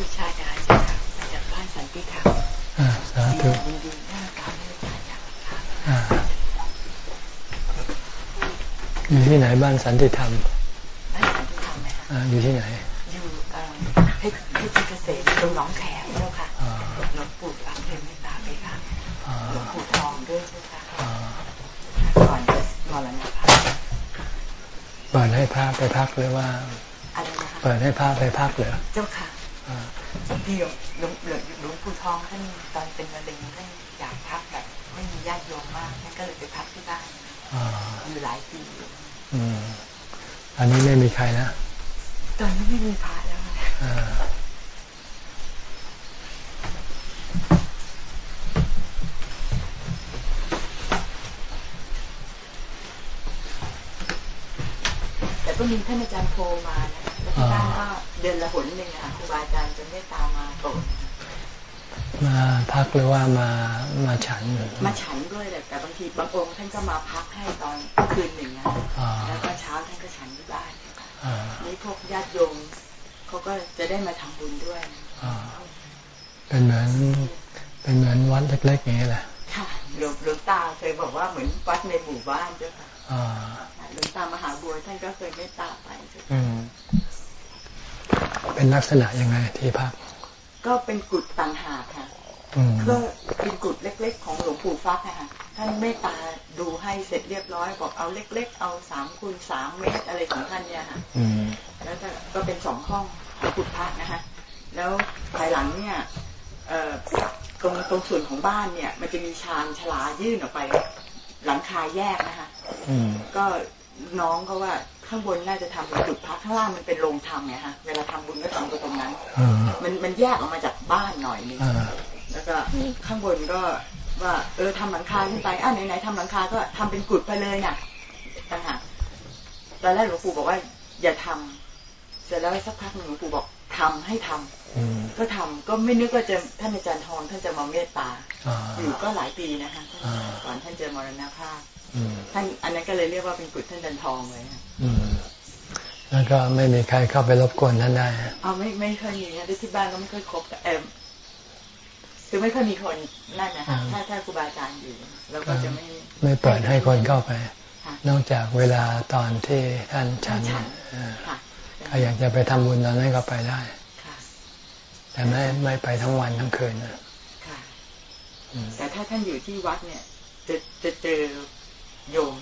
ผู้ชายได้จ้ะมาจากบ้านสันติธรรมอ่าสาธุยินดีหน้าตาไม่ได้จ้ะอ่าอยู่ที่ไหนบ้านสันติธรรมบ้านสันติธรรมไหมคะอ่าอยู่ที่ไหน อยู่เพชรเพชรเกษมตรงหนองแขมเจ้าค่ะหลวงปู่ฟังเทศไม่ตาไปค่ะหลวงปู่ทองด้วยเจ้าค่ะก่อนจะมรณภาพเปิดให้พระไปพักหรือว่าเปิดให้พระไปพักเหรอเจ้าค่ะ ที่หลวงหลวงปู่ทองท่านตอนเป็นมะเร็งท่านอยากพักแบบไม่มีญาติโยมมากท่านก็เลยไปพักที่บ้านอยู่หลายปีอืมอันนี้ไม่มีใครนะตอนนี้ไม่มีพระแล้วแต่ก็มีท่านอาจารย์โพมานะแล้วที่บ้านก็เดือนละหนหนึ่งค่ะครูบาอาจารย์จะไม่ตามมาโปรดมาพัก หรือว่ามามาฉัน มาฉันด้วยแต่บางทีบางองค์ท่านก็มาพักให้ตอนคืนหนึ่งนะแล้วก็เช้าท่านก็ฉันที่บ้านนี่พวกญาติโยมเขาก็จะได้มาทำบุญด้วยเป็นเหมือนเป็นเหมือนวัดเล็กๆอย่างนี้แหละค่ะหลวงหลวงตาเคยบอกว่าเหมือนวัดในหมู่บ้านเจ้าค่ะหลวงตามหาบัวท่านก็เคยเมตตาไปเป็นลักษณะยังไงที่พัก ก็เป็นกุฏต่างหากค่ะ ก็เป็นกุฏเล็ก ๆ ของหลวงปู่ฟักค่ะท่านเมตตาดูให้เสร็จเรียบร้อยบอกเอาเล็ก ๆ เอาสามคูณสามเมตรอะไรของท่านเนี่ยค่ะแล้วก็เป็นสองห้องกุฏพระนะคะ แล้วภายหลังเนี่ยตรงตรงส่วนของบ้านเนี่ย มันจะมีชานชลายื่นออกไป หลังคาแยกนะคะก็น้องก็ว่าข้างบนน่าจะทำเป็นจุดพักข้างล่างมันเป็นโรงทำไงฮะเวลาทำบุญก็ทำตรงนั้นมันมันแยกออกมาจากบ้านหน่อยนึง แล้วก็ข้างบนก็ว่าเออทำหลังคาขึ้นไปอะไหนไหนทำหลังคาก็ทำเป็นกุดไปเลยน่ะต่างหากตอนแรกหลวงปู่บอกว่า อย่าทำเสร็จแล้วสักพักหนึ่งหลวงปู่บอกทำให้ทำก็ทำก็ไม่นึกว่าจะท่านอาจารย์ทองท่านจะมาเมตตาอยู่ก็หลายปีนะคะก่อนท่านจะมรณภาพท่านอันนั้นก็เลยเรียกว่าเป็นกุดท่านจันทองเลยแล้วก็ไม่มีใครเข้าไปรบกวนท่านได้อ๋อไม่ไม่เคยมีนะที่บ้านก็ไม่เคยคบเออ คือไม่ค่อยมีคนนั่นนะคะถ้าถ้าครูบาอาจารย์อยู่เราก็จะไม่ไม่เปิดให้คนเข้าไป นอกจากเวลาตอนที่ท่านฉันถ้าอยากจะไปทำบุญตอนนั้นก็ไปได้แต่ไม่ไม่ไปทั้งวันทั้งคืนนะแต่ถ้าท่านอยู่ที่วัดเนี่ย จะจะเจอโยม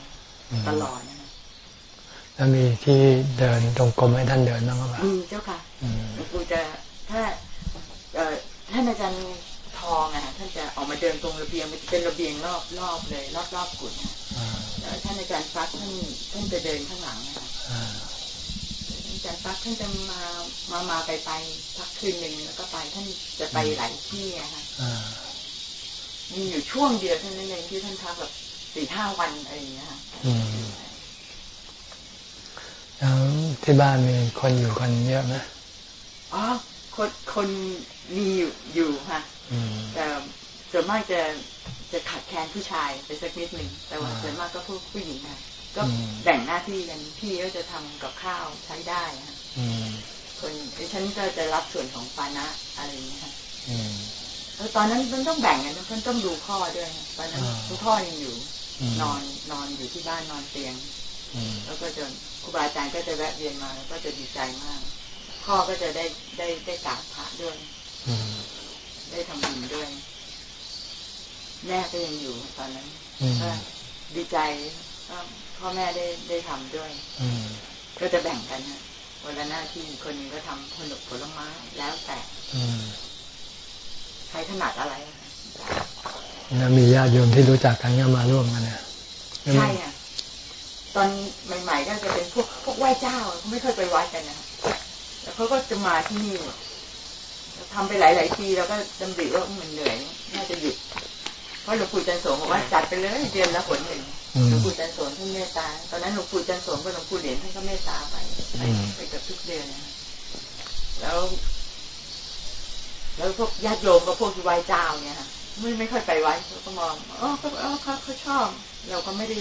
ตลอดนะแล้วมีที่เดินตรงกรมให้ท่านเดินบ้างหรือเปล่ามีเจ้าค่ะครูจะถ้าท่านอาจารย์ท องอะท่านจะออกมาเดินตรงระเบียงมันจะเป็นระเบียงรอบรอบเลย รอบรอบกุฏแล้วท่านอาจารย์ฟักท่านท่านจะเดินข้างหลังนะคะอาจารย์ฟักท่านจะมามามาไปไปพักคืนหนึ่งแล้วก็ไปท่านจะไปหลายที่อะค่ะมีอยู่ช่วงเดียวท่านนั้นเองที่ท่านพักแบบสี่ห้าวันอะไรอย่างเงี้ยค่ะแล้วที่บ้านมีคนอยู่กันเยอะไหมอ๋อคนคนมีอยู่อยู่ค่ะ แต่ส่วนมากจะจะขาดแคลนผู้ชายไปสักนิดหนึ่งแต่ว่าส่วนมากก็พวกผู้หญิงค่ะก็แบ่งหน้าที่กันพี่ก็จะทำกับข้าวใช้ได้ค่ะคนฉันก็จะรับส่วนของปานะอะไรอย่างนี้ค่ะแล้วตอนนั้นมันต้องแบ่งกันมันต้องดูพ่อด้วยตอนนั้นคุณพ่อยังอยู่ นอนนอนอยู่ที่บ้านนอนเตียงแล้วก็จะครูบาอาจารย์ก็จะแวะเวียนมาแล้วก็จะดีใจมาก พ่อก็จะได้ได้ได้กราบพระด้วย ได้ทำบุญด้วย แม่ก็ยังอยู่ตอนนั้นก็ดีใจพ่อแม่ได้ได้ทำด้วยก็จะแบ่งกันนะวันละหน้าที่คนนึงก็ทำผลผลไม้แล้วแต่ใครถนัดอะไรแล้วมีญาติโยมที่รู้จักกันก็มาร่วมกันเนี่ยใช่อะตอนใหม่ๆก็จะเป็นพวกพวกไหว้เจ้าเขาไม่เคยไปวัดกันนะแล้วเขาก็จะมาที่นี่ ทำไปหลาย ๆ ทีแล้วก็จำบิว่ามันเหนื่อยน่าจะหยุด เพราะหลวงปู่จันโสมบอกว่าจัดไปเลยเดือนละหนหนึ่งหลวงปู่จันโสมท่านเมตตา ตอนนั้นหลวงปู่จันโสมกับหลวงปู่เหรียญท่านก็เมตตาไปไปกับทุกเดือนนะแล้ว แล้วพวกญาติโยมกับพวกที่ไหว้เจ้าเนี่ยค่ะไม่ไม่ค่อยไปไว้เขาก็มองอ๋อเขาเขาเขาชอบ เราก็ไม่ได้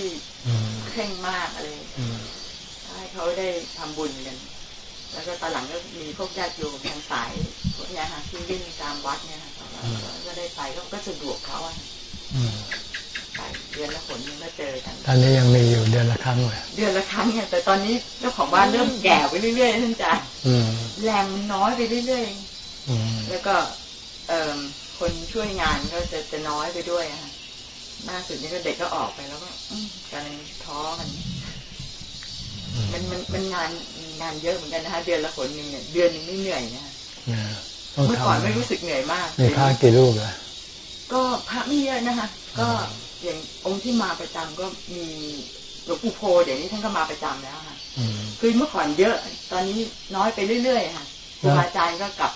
เคร่งมากอะไรให้เขาได้ทำบุญกัน แล้วก็ตอนหลังก็มีพวกญาติโยมทางสาย เนี่ยค่ะที่วิ่งตามวัดเนี่ยค่ะก็ได้ไปก็สะดวกเขาอะไปเดือนละคนนึงก็เจอกันตอนนี้ยังมีอยู่เดือนละครั้งเลยเดือนละครั้งเนี่ยแต่ตอนนี้เจ้าของบ้านเริ่มแก่ไปเรื่อยๆท่านจ๋าแรงน้อยไปเรื่อยๆแล้วก็เอ่อคนช่วยงานก็จะจะน้อยไปด้วยค่ะล่าสุดนี้ก็เด็กก็ออกไปแล้วก็กำลังท้อมันมันมันมันงานงานเยอะเหมือนกันนะคะเดือนละคนหนึ่งเนี่ยเดือนนึงไม่เหนื่อยนะคะ เมื่อก่อนไม่รู้สึกเหนื่อยมากมีพระกี่รูปอะก็พระไม่เยอะนะคะ ก็อย่างองค์ที่มาประจำก็มีหลวงปู่โพเดี๋ยวนี้ท่านก็มาประจำแล้วค่ะคือเมื่อก่อนเยอะ ตอนนี้น้อยไปเรื่อยๆค่ะครูอาจารย์ก็กลับ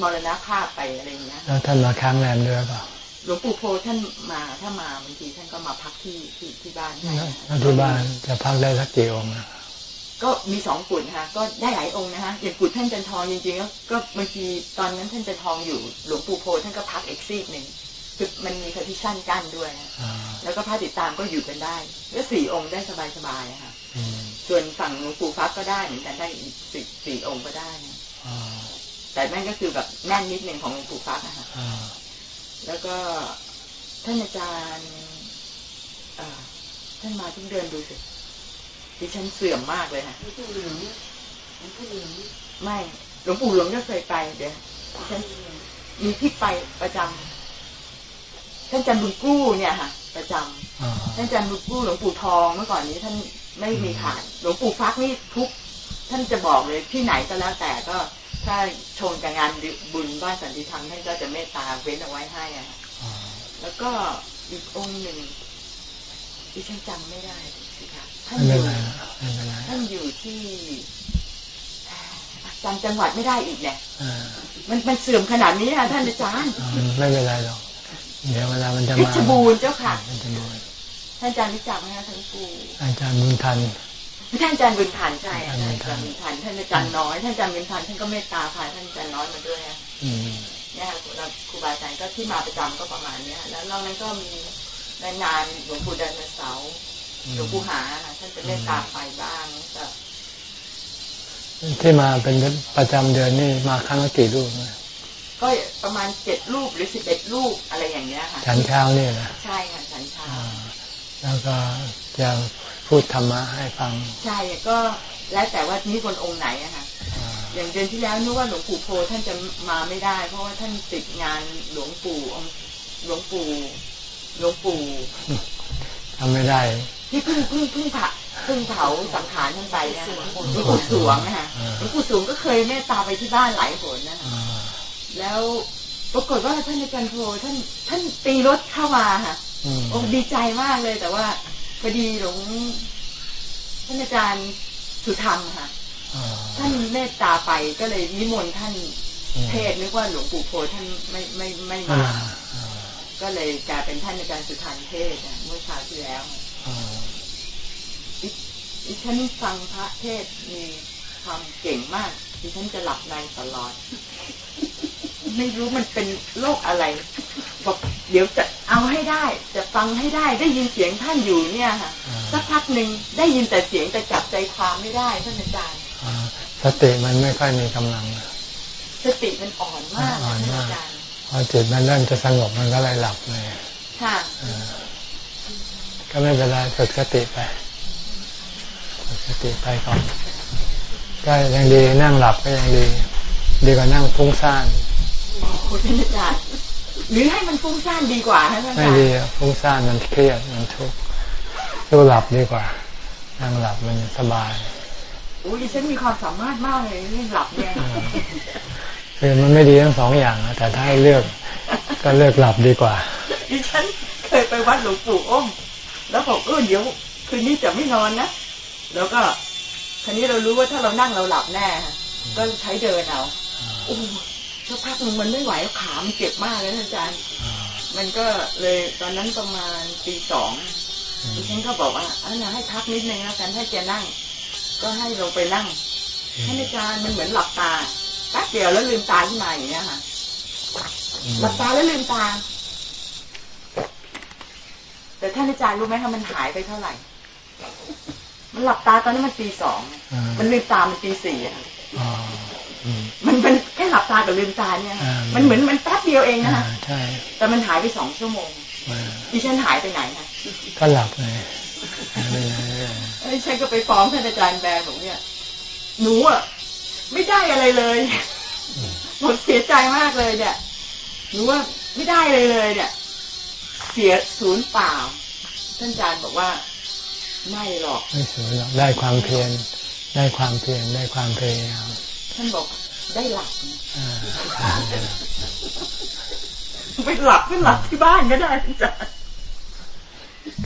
มรณภาพไปอะไรอย่างเงี้ยแล้วท่านมาค้างแรมด้วยเปล่าหลวงปู่โพท่านมาถ้ามาบางทีท่านก็มาพักที่ที่ที่บ้านใช่ที่บ้านจะพักได้สักกี่องค์ ก็มีสองกุฏิค่ะก็ได้หลายองค์นะคะอย่างกุฏิท่านจันทองจริงๆก็บางทีตอนนั้นท่านจันทองอยู่หลวงปู่โพท่านก็พักอีกซีกหนึ่งคือมันมี partition กั้นด้วยแล้วก็พระติดตามก็อยู่กันได้ก็สี่องค์ได้สบายๆค่ะส่วนฝั่งหลวงปู่ฟักก็ได้เหมือนกันได้สี่สี่องค์ก็ได้แต่นั่นก็คือแบบแน่นนิดหนึ่งของหลวงปู่ฟักนะคะแล้วก็ท่านอาจารย์ท่านมาทุกเดือนดูสิ ดิฉันเสื่อมมากเลยค่ะไม่หลวงปู่หลวงก็เคยไปเดี๋ยวฉันมีที่ไปประจำท่านจันบุญกู้เนี่ยค่ะ ประจำท่านจันบุญกู้หลวงปู่ทองเมื่อก่อนนี้ท่านไม่มีขาดหลวงปู่ฟักนี่ทุก ท่านจะบอกเลยที่ไหนก็แล้วแต่ก็ถ้าชงกับงานบุญบ้านสันติธรรมท่านก็จะเมตตาเว้นเอาไว้ให้อะแล้วก็อีกองค์หนึ่งดิฉันจำไม่ได้สิคะ ท่านอยู่ท่านอยู่ที่จำจังหวัดไม่ได้อีกเนี่ยมันมันเสื่อมขนาดนี้ค่ะท่านอาจารย์ไม่เป็นไรหรอกเดี๋ยวเวลามันจะมาเพชรบูรณ์เจ้าค่ะท่านอาจารย์รู้จักไหมคะท่านครูอาจารย์บุญทันท่านอาจารย์บุญทันใช่ท่านอาจารย์บุญทันท่านอาจารย์น้อยท่านอาจารย์บุญทันท่านก็เมตตาพาท่านอาจารย์น้อยมาด้วยเนี่ยค่ะครูบาอาจารย์ก็ที่มาประจำก็ประมาณเนี้ยแล้วนอกนั้นก็มีในงานหลวงปู่เดินเสา หลวงปู่หาท่านจะเมตตาไปบ้างก็ที่มาเป็นประจำเดือนนี่มาครั้งละกี่รูปก็ประมาณเจ็ดรูปหรือสิบเอ็ดรูปอะไรอย่างเงี้ยค่ะฉันเช้านี่นะใช่ค่ะฉันเช้าแล้วก็จะพูดธรรมะให้ฟัง ใช่ก็แล้วแต่ว่านี่คนองค์ไหนอะค่ะอย่างเดือนที่แล้วนึกว่าหลวงปู่โพท่านจะมาไม่ได้ เพราะว่าท่านติดงานหลวงปู่หลวงปู่หลวงปู่ทำไม่ได้ ที่เพิ่งเพิ่งเพิ่งผ่าเพิ่งเผาสังขารท่านไปนะหลวงปู่สวงนะคะหลวงปู่สวงก็เคยเมตตาไปที่บ้านหลายคนนะแล้วปรากฏว่าท่านอาจารย์โพท่านท่านตีรถเข้ามาค่ะโอ้ดีใจมากเลยแต่ว่าพอดีหลวงท่านอาจารย์สุธรรมค่ะท่านเมตตาไปก็เลยนิมนต์ท่านเทศนึกว่าหลวงปู่โพท่านไม่ไม่ไม่มาก็เลยกลายเป็นท่านอาจารย์สุธรรมเทศเมื่อคราวที่แล้ว ดิฉันฟังพระเทศมีความเก่งมากดิฉันจะหลับในตลอด ไม่รู้มันเป็นโรคอะไรบอกเดี๋ยวจะเอาให้ได้ จะฟังให้ได้ ได้ยินเสียงท่านอยู่เนี่ยค่ะสักพักหนึ่งได้ยินแต่เสียงแต่จับใจความไม่ได้ท่านอาจารย์สติมันไม่ค่อยมีกำลังสติมันอ่อนมากอ่อนมากพอจิตมันเริ่มจะสงบมันก็เลยหลับเลยค่ะ ก็ไม่เป็นไรฝึกสติไป ฝึกสติไปก่อนก็ยังดีนั่งหลับก็ยังดี ดีกว่านั่งฟุ้งซ่านคุณอาจารย์หรือให้มันฟุ้งซ่านดีกว่าท่านอาจารย์ไม่ดีฟุ้งซ่านมันเครียดมันทุกข์ดูหลับดีกว่า นั่งหลับมันสบายโอ้ยฉันมีความสามารถมากเลยเรื่องหลับเนี่ยคือมันไม่ดีทั้งสองอย่างนะแต่ถ้าให้เลือกก็เลือกหลับดีกว่าดิฉันเคยไปวัดหลวงปู่อ้ม แล้วบอกเออเดี๋ยวคืนนี้จะไม่นอนนะ แล้วก็ทีนี้เรารู้ว่าถ้าเรานั่งเราหลับแน่ ก็ใช้เดินเอาโอ้สักพักหนึ่งมันไม่ไหวขา มันเจ็บมากเลยอาจารย์ มันก็เลยตอนนั้นประมาณตีสองดิฉันก็บอกว่าอันนะให้พักนิดนึงแล้วกันถ้าจะนั่ง ก็ให้ลงไปนั่งท่านอาจารย์มันเหมือนหลับตาแป๊บเดียวแล้วลืมตาขึ้นมาอย่างเงี้ยค่ะหลับตาแล้วลืมตา แต่ท่านอาจารย์รู้ไหมคะมันหายไปเท่าไหร่ มันหลับตาตอนนี้มันตีสอง มันลืมตามันตีสี่อะมันมันแค่หลับตากับลืมตาเนี่ย มันเหมือนมันแป๊บเดียวเองนะคะใช่แต่มันหายไปสองชั่วโมงดิฉันหายไปไหนคะก็หลับไงดิฉันก็ไปฟ้องท่านอาจารย์แบร์บอกเนี่ย หนูอะไม่ได้อะไรเลยหมดเสียใจมากเลยเนี่ยหนูว่าไม่ได้เลยเลยเนี่ย เสียศูนย์เปล่า ท่านอาจารย์บอกว่า ไม่หรอก ไม่เสียหรอกได้ความเพียรได้ความเพียรได้ความพยายามท่านบอกได้หลับไปหลับไปหลับที่บ้านก็ได้ท่านอาจารย์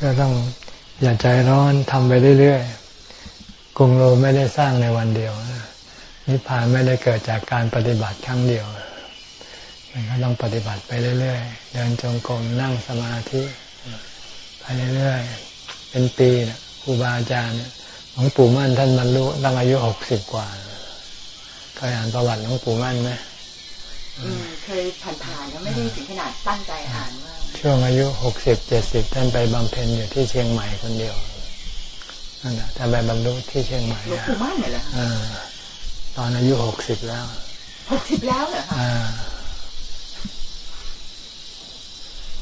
ก็ต้องอย่าใจร้อนทำไปเรื่อยๆกรุงโลไม่ได้สร้างในวันเดียวนิพพานไม่ได้เกิดจากการปฏิบัติครั้งเดียว มันก็ต้องปฏิบัติไปเรื่อยๆ เดินจงกรมนั่งสมาธิไปเรื่อยๆ เป็นปีนะครูบาอาจารย์หลวงปู่มั่นท่านบรรลุตั้งอายุหกสิบกว่าเคยอ่านประวัติหลวงปู่มั่นไหมเคยผ่านๆก็ไม่ได้ถึงขนาดตั้งใจอ่านว่าช่วงอายุหกสิบเจ็ดสิบท่านไปบำเพ็ญอยู่ที่เชียงใหม่คนเดียวนั่นแหละท่านไปบรรลุที่เชียงใหม่หลวงปู่มั่นเหรอตอนอายุหกสิบแล้วหกสิบแล้วเหรอคะ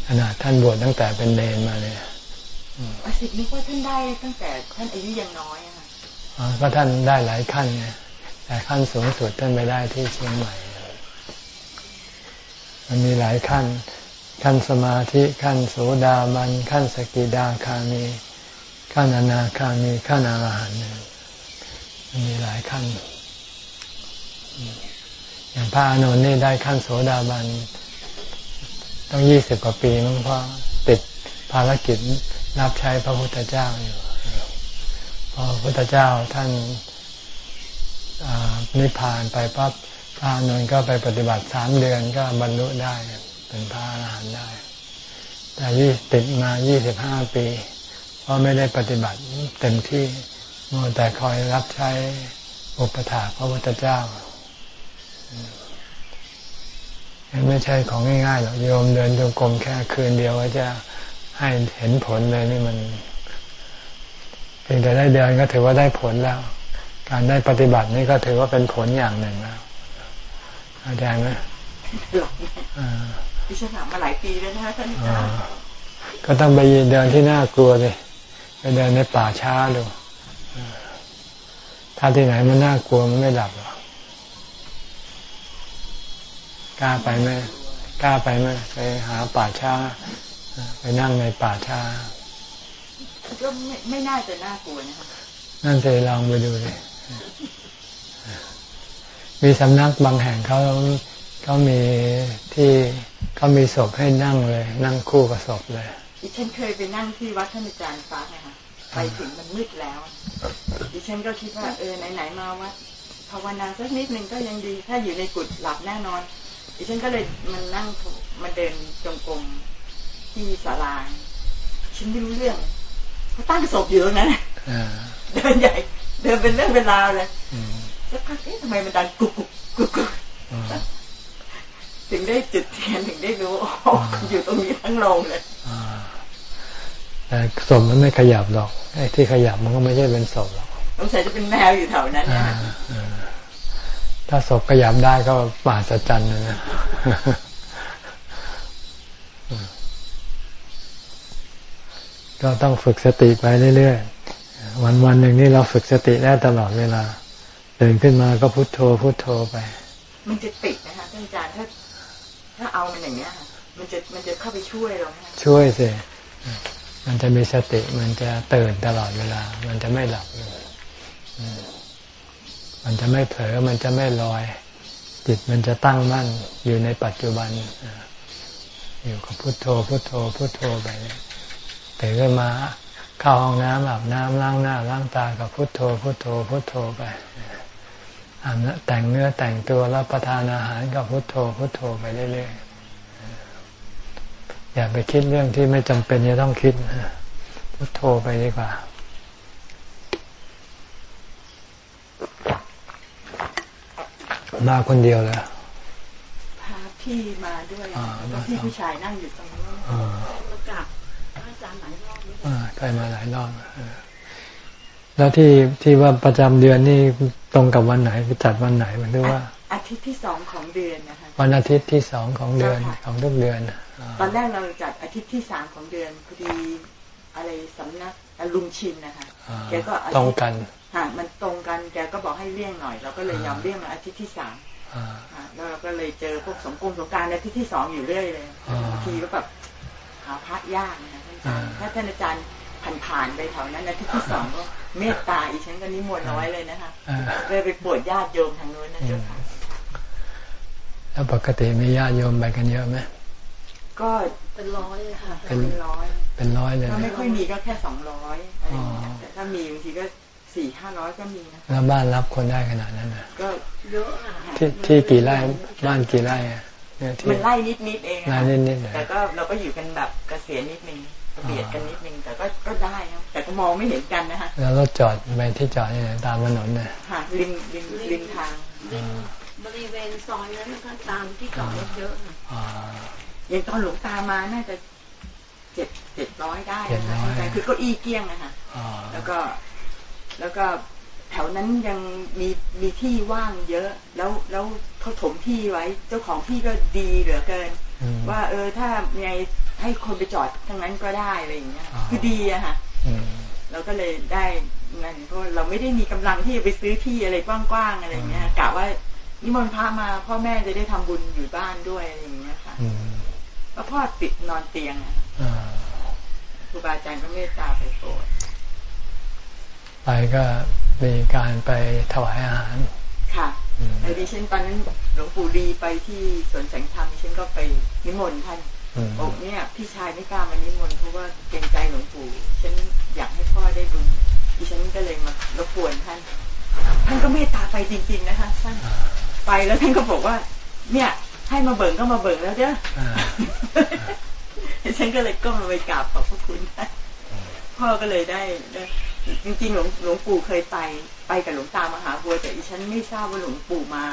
ขนาดท่านบวชตั้งแต่เป็นเนนมาเลยอาสิทธิ์นึกว่าท่านได้ตั้งแต่ท่านอายุยังน้อยอะค่ะก็ท่านได้หลายขั้นไงแต่ขั้นสูงสุดท่านไปได้ที่เชียงใหม่มันมีหลายขั้น ขั้นสมาธิขั้นโสดาบันขั้นสกิดาคามี ขั้นอนาคามีขั้นอรหันต์มันมีหลายขั้นอย่างพระอานนท์นี่ได้ขั้นโสดาบัน ต้องยี่สิบกว่าปีมั้งเพราะติดภารกิจรับใช้พระพุทธเจ้าอยู่พอพระพุทธเจ้าท่านนิพพานไปปั๊บพระนนท์ก็ไปปฏิบัติสามเดือนก็บรรลุได้เป็นพระอรหันต์ได้ แต่ยี่ติดมายี่สิบห้าปีเพราะไม่ได้ปฏิบัติเต็มที่มัวแต่คอยรับใช้อุปถาพระพุทธเจ้า ไม่ใช่ของง่ายๆหรอกโยมเดินจงกรมแค่คืนเดียวก็จะให้เห็นผลเลยนี่มันเพียงแต่ได้เดินก็ถือว่าได้ผลแล้ว การได้ปฏิบัตินี่ก็ถือว่าเป็นผลอย่างหนึ่งแล้วเข้าใจไหมดิฉันถามมาหลายปีแล้วนะคะท่านอาจารย์ก็ต้องไปเดินที่น่ากลัวเลยไปเดินในป่าช้าดูถ้าที่ไหนมันน่ากลัวมันไม่หลับหรอก กล้าไปไหมกล้าไปไหมไปหาป่าช้า ไปนั่งในป่าช้า ก็ไม่ไม่น่าจะน่ากลัวนะคะนั่นเสลองไปดูเลยมีสำนักบางแห่งเขาเขามีที่เขามีศพให้นั่งเลย นั่งคู่กับศพเลยดิฉันเคยไปนั่งที่วัดท่านอาจารย์ฟ้านะคะไปถึงมันมืดแล้ว ดิฉันก็คิดว่าเออไหนๆมาวัดภาวนาสักนิดนึงก็ยังดี ถ้าอยู่ในกุฏหลับแน่นอน ดิฉันก็เลยมันนั่งมาเดินจงกรมที่ศาลาฉันไม่รู้เรื่องเขาตั้งศพอยู่ตรงนั้นเดินใหญ่ เดินเป็นเรื่องเป็นราวเลยแล้วพักเอ๊ะทำไมมันดังกุกกุกกุกกุกถึงได้จุดเทียนถึงได้รู้อยู่ตรงนี้ทั้งโรงเลยแต่ศพมันไม่ขยับหรอกไอ้ที่ขยับมันก็ไม่ใช่เป็นศพหรอกสงสัยจะเป็นแมวอยู่แถวนั้นนะ ถ้าศพขยับได้ก็ป่าสะจันนะก็ต้องฝึกสติไปเรื่อยๆ วันวันหนึ่งนี่เราฝึกสติได้ตลอดเวลาตื่นขึ้นมาก็พุโทโธพุโทโธไป มันจะติดนะคะท่านอาจารย์ถ้าถ้าเอามันอย่างเนี้ยค่ะมันจะมันจะเข้าไปช่วยเราช่วยสิมันจะมีสติมันจะตื่นตลอดเวลา มันจะไม่หลับ มันจะไม่เผลอมันจะไม่ลอย จิตมันจะตั้งมั่นอยู่ในปัจจุบันอยู่กับพุโทโธพุโทโธพุโทโธไปตื่นขึ้นมาเข้าห้องน้ำอาบน้ำล้างหน้าล้างตากับพุทโธพุทโธพุทโธไปอาบแต่งเนื้อแต่งตัวรับประทานอาหารกับพุทโธพุทโธไปเรื่อยๆอย่าไปคิดเรื่องที่ไม่จำเป็นจะต้องคิดพุทโธไปดีกว่า มาคนเดียวเลยพาพี่มาด้วยแล้วพี่ผู้ชายนั่งอยู่ตรงนี้แล้วกลับเคยมาหลายรอบแล้วที่ที่ว่าประจำเดือนนี่ตรงกับวันไหนจัดวันไหนหรือว่า อาทิตย์ที่สองของเดือนนะคะวันอาทิตย์ที่สองของเดือนของทุกเดือนตอนแรกเราจัดอาทิตย์ที่สามของเดือนพอดีอะไรสำนักลุงชินนะคะแกก็ตรงกัน ฮะมันตรงกันแกก็บอกให้เลี่ยงหน่อย เราก็เลยยอมเลี่ยงมาอาทิตย์ที่สามแล้วเราก็เลยเจอพวกสงกรมสงการในที่ที่สองอยู่เรื่อยเลยบางทีก็แบบหาพระยากนะท่านอาจารย์ถ้าท่านอาจารย์ผ่านๆไปแถวนั้นในที่ที่สองก็เมตตาอีฉันก็นิมนต์เอาไว้เลยนะคะเลยไปปวดญาติโยมทางโน้นนะเจ้าค่ะแล้วปกติมีญาติโยมไปกันเยอะไหมก็เป็นร้อยค่ะ เป็นร้อย เป็นร้อยเลยถ้าไม่ค่อยมีก็แค่สองร้อยแต่ถ้ามีบางทีก็ สี่ห้าร้อยก็มีนะแล้วบ้านรับคนได้ขนาดนั้นนะก็เยอะที่ที่กี่ไร่บ้านกี่ไร่มันไร่นิดนิดเองไร่นิดนิดแต่ก็เราก็อยู่กันแบบเกษียณนิดนึงเบียดกันนิดนึงแต่ก็ก็ได้นะแต่ก็มองไม่เห็นกันนะฮะแล้วรถจอดไปที่จอดนี่ตามถนนเนี่ยค่ะริมริมริมทางบริเวณซอยนั้นก็ตามที่จอดรถเยอะอย่างตอนหลวงตามาน่าจะเจ็ดเจ็ดร้อยได้นะคือก็อีเกี้ยงนะคะแล้วก็ แล้วก็แถวนั้นยังมีมีที่ว่างเยอะ แล้วแล้วเขาถมที่ไว้ เจ้าของที่ก็ดีเหลือเกิน ว่า เออถ้าไงให้คนไปจอดทั้งนั้นก็ได้อะไรอย่างเงี้ยคือดีอะค่ะเราก็เลยได้เงินเพราะเราไม่ได้มีกำลังที่จะไปซื้อที่อะไรกว้างๆอะไรเงี้ยกะว่านิมนต์พระมาพ่อแม่จะได้ทำบุญอยู่บ้านด้วยอะไรอย่างเงี้ยค่ะแล้วพ่อติดนอนเตียงครูบาอาจารย์ก็เมตตาไปโปรด ไปก็มีการไปถวายอาหาร ค่ะไอ้ดิฉันตอนนั้นหลวงปู่ดีไปที่สวนแสงธรรมดิฉันก็ไปนิมนต์ท่านบอกเนี่ยพี่ชายไม่กล้ามานิมนต์เพราะว่าเกรงใจหลวงปู่ฉันอยากให้พ่อได้บุญดิฉันก็เลยมารบกวนท่าน ท่านก็เมตตาไปจริง ๆ นะคะท่านไปแล้วท่านก็บอกว่า เนี่ยให้มาเบิ่งก็มาเบิ่งแล้วเด้อฉันก็เลยก็มาไปกราบขอบพระคุณท่าน พ่อก็เลยได้จริงๆหลวงหลวงปู่เคยไปไปกับหลวงตามหาบัวแต่อีฉันไม่ทราบว่าหลวงปู่มา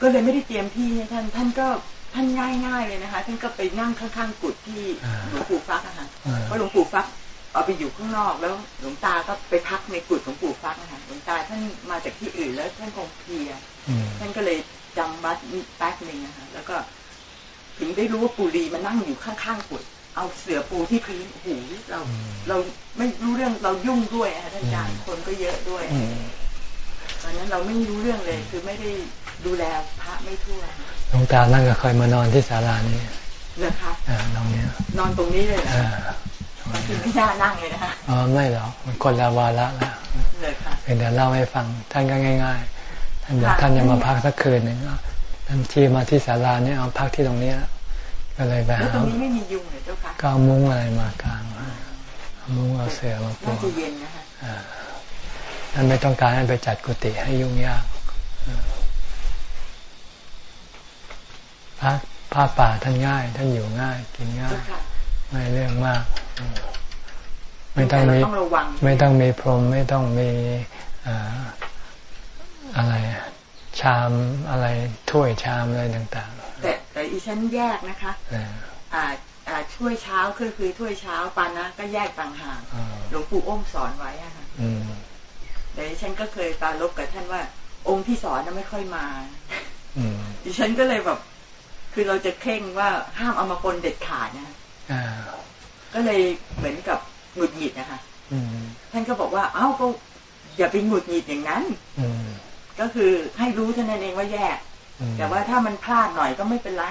ก็เลยไม่ได้เตรียมที่ให้ท่าน ท่านก็ท่านง่ายๆเลยนะคะ ท่านก็ไปนั่งข้างๆกุฏที่หลวงปู่ฟักนะคะเพราะหลวงปู่ฟักเอาไปอยู่ข้างนอกแล้วหลวงตาก็ไปพักในกุฏหลวงปู่ฟักนะคะหลวงตาท่านมาจากที่อื่นแล้วท่านคงเพียท่านก็เลยจำวัดแป๊บหนึ่งนะคะแล้วก็ถึงได้รู้ว่าปู่ลีมานั่งอยู่ข้างๆกุฏ เอาเสือปูที่พื้นโอ้โหเรา เราไม่รู้เรื่องเรายุ่งด้วยอะท่านอาจารย์คนก็เยอะด้วยตอนนั้นเราไม่รู้เรื่องเลย คือไม่ได้ดูแลพระไม่ทั่วหลวงตานั่งก็เคยมานอนที่ศาลานี้เลยคะอ่านอนเนี้ยนอนตรงนี้เลยอ่าคือไม่น่านั่งเลยนะคะอ๋อไม่หรอกมันคนละวาระละเลยค่ะเดี๋ยวเล่าให้ฟังท่านก็ง่าย ๆ ท่านอยากท่านจะมาพักสักคืนหนึ่งท่านที่มาที่ศาลานี้เอาพักที่ตรงนี้ ก็เลยไปหาตรงนี้ไม่มียุงเลยเจ้าค่ะก็มุ้งอะไรมากลางมุ้งเอาเสือมาปูน่าจะเย็นนะคะท่านไม่ต้องการให้ไปจัดกุฏิให้ยุ่งยากพระผ้าป่าท่านง่าย ท่านอยู่ง่าย กินง่ายไม่เรื่องมาก ไม่ต้องมีไม่ต้องมีพรหมไม่ต้องมีอะไร ชามอะไรถ้วยชามอะไรต่าง แต่แต่อีฉันแยกนะคะอ่าอ่าช่วยเช้าคือคือถ้วยเช้าปานะก็แยกต่างหากหลวงปู่อ้มสอนไว้อะค่ะแต่ฉันก็เคยตาลบกับท่านว่า องค์ที่สอนนั้นไม่ค่อยมาดิฉันก็เลยแบบ คือเราจะเข่งว่าห้ามเอามาปนเด็ดขาดนะก็เลยเหมือนกับหงุดหงิดนะคะท่านก็บอกว่า เอ้าก็อย่าไปหงุดหงิดอย่างนั้นก็คือให้รู้เท่านั้นเองว่าแยก แต่ว่าถ้ามันพลาดหน่อยก็ไม่เป็นไร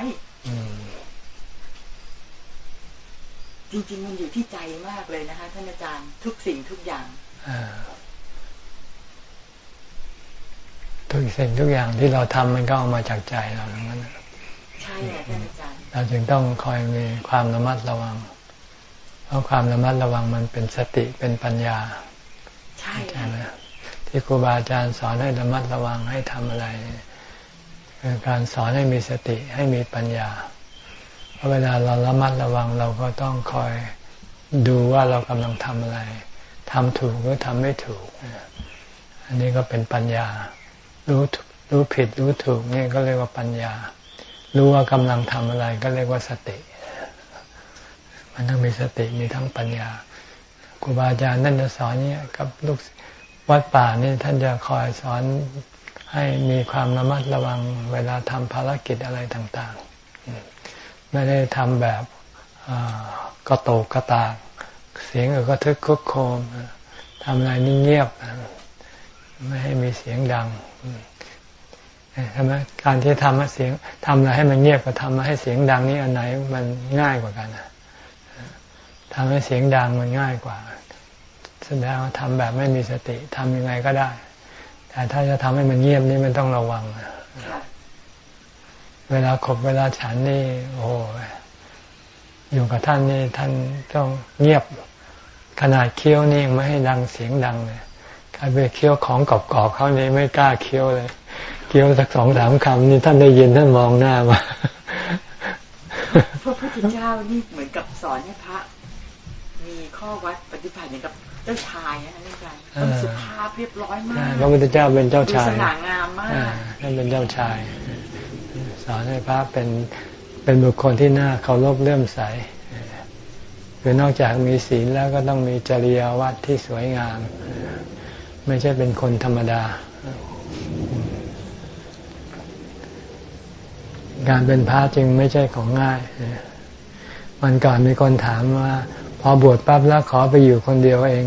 จริงๆมันอยู่ที่ใจมากเลยนะคะ ท่านอาจารย์ทุกสิ่งทุกอย่างทุกสิ่งทุกอย่างที่เราทำมันก็เอามาจากใจเราทั้งนั้นใช่ท่านอาจารย์เราจึงต้องคอยมีความระมัดระวัง เพราะความระมัดระวังมันเป็นสติเป็นปัญญา ใช่ไหมที่ครูบาอาจารย์สอนให้ระมัดระวังให้ทำอะไร คือการสอนให้มีสติให้มีปัญญา เพราะเวลาเราระมัดระวังเราก็ต้องคอยดูว่าเรากำลังทำอะไรทำถูกหรือทำไม่ถูก อันนี้ก็เป็นปัญญา รู้รู้ผิดรู้ถูกนี่ก็เรียกว่าปัญญา รู้ว่ากำลังทำอะไรก็เรียกว่าสติ มันต้องมีสติมีทั้งปัญญาครูบาอาจารย์นั่นจะสอนเนี่ยกับลูกวัดป่านี่ท่านจะคอยสอน ให้มีความระมัดระวังเวลาทำภารกิจอะไรต่างๆ ไม่ได้ทำแบบกระโตกกระตากเสียงกระทึกคุกโคมทำอะไรนิ่งเงียบ ไม่ให้มีเสียงดังใช่ไหมการที่ทำให้เสียงทำอะไรให้มันเงียบกับทำให้เสียงดังนี่อันไหนมันง่ายกว่ากันทำให้เสียงดังมันง่ายกว่า แสดงว่าทำแบบไม่มีสติทำยังไงก็ได้ แต่ถ้าจะทำให้มันเงียบนี่มันต้องระวัง เวลาขบเวลาฉันนี่ โอ้อยู่กับท่านนี่ท่านต้องเงียบขนาดเคี้ยวนี่ยังไม่ให้ดังเสียงดังเลยใครไปเคี้ยวของกรอบๆเขานี่ไม่กล้าเคี้ยวเลย เคี้ยวสักสองสามคำนี่ท่านได้ยินท่านมองหน้ามาพระพุทธเจ้านี่เหมือนกับสอนให้พระ มีข้อวัดปฏิบัติอย่างกับเจ้าชายนะอาจารย์ ต้องสุภาพเรียบร้อยมากพระพุทธเจ้าเป็นเจ้าชายสง่างามมากท่านเป็นเจ้าชาย สอนให้พระเป็นเป็นบุคคลที่น่าเคารพเลื่อมใสคือนอกจากมีศีลแล้วก็ต้องมีจริยวัดที่สวยงาม ไม่ใช่เป็นคนธรรมดา การเป็นพระจึงไม่ใช่ของง่ายมันก่อนมีคนถามว่า พอบวชปั๊บแล้วขอไปอยู่คนเดียวเอง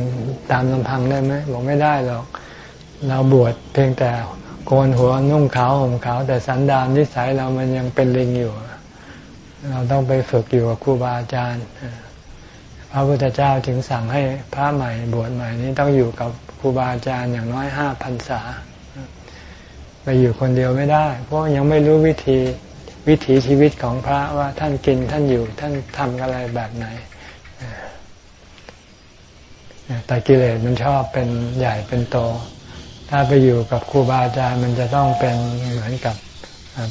ตามลำพังได้ไหมบอกไม่ได้หรอก เราบวชเพียงแต่โกนหัวนุ่งขาวห่มขาว แต่สันดานนิสัยเรามันยังเป็นลิงอยู่ เราต้องไปฝึกอยู่กับครูบาอาจารย์พระพุทธเจ้าถึงสั่งให้พระใหม่บวชใหม่นี้ต้องอยู่กับครูบาอาจารย์อย่างน้อยห้าพันษา ไปอยู่คนเดียวไม่ได้ เพราะยังไม่รู้วิธีวิถีชีวิตของพระว่าท่านกินท่านอยู่ท่านทำอะไรแบบไหน แต่กิเลสมันชอบเป็นใหญ่เป็นโต ถ้าไปอยู่กับครูบาอาจารย์มันจะต้องเป็นเหมือนกับ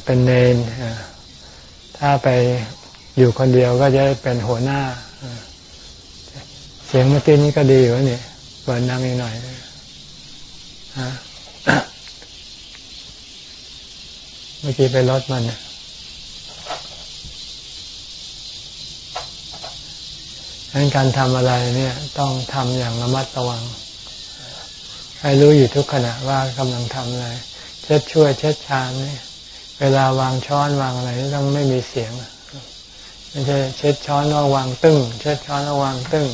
เป็นเนน ถ้าไปอยู่คนเดียวก็จะเป็นหัวหน้า เสียงเมื่อกี้นี้ก็ดีอยู่นี่เปิดดังอีกหน่อยฮะเมื่อกี้ไปรถมัน ดังนั้นการทำอะไรเนี่ยต้องทำอย่างระมัดระวัง ให้รู้อยู่ทุกขณะว่ากำลังทำอะไร เช็ดช่วยเช็ดชามเนี่ยเวลาวางช้อนวางอะไรต้องไม่มีเสียงไม่ใช่เช็ดช้อนแล้ววางตึ้งเช็ดช้อนแล้ววางตึ้ง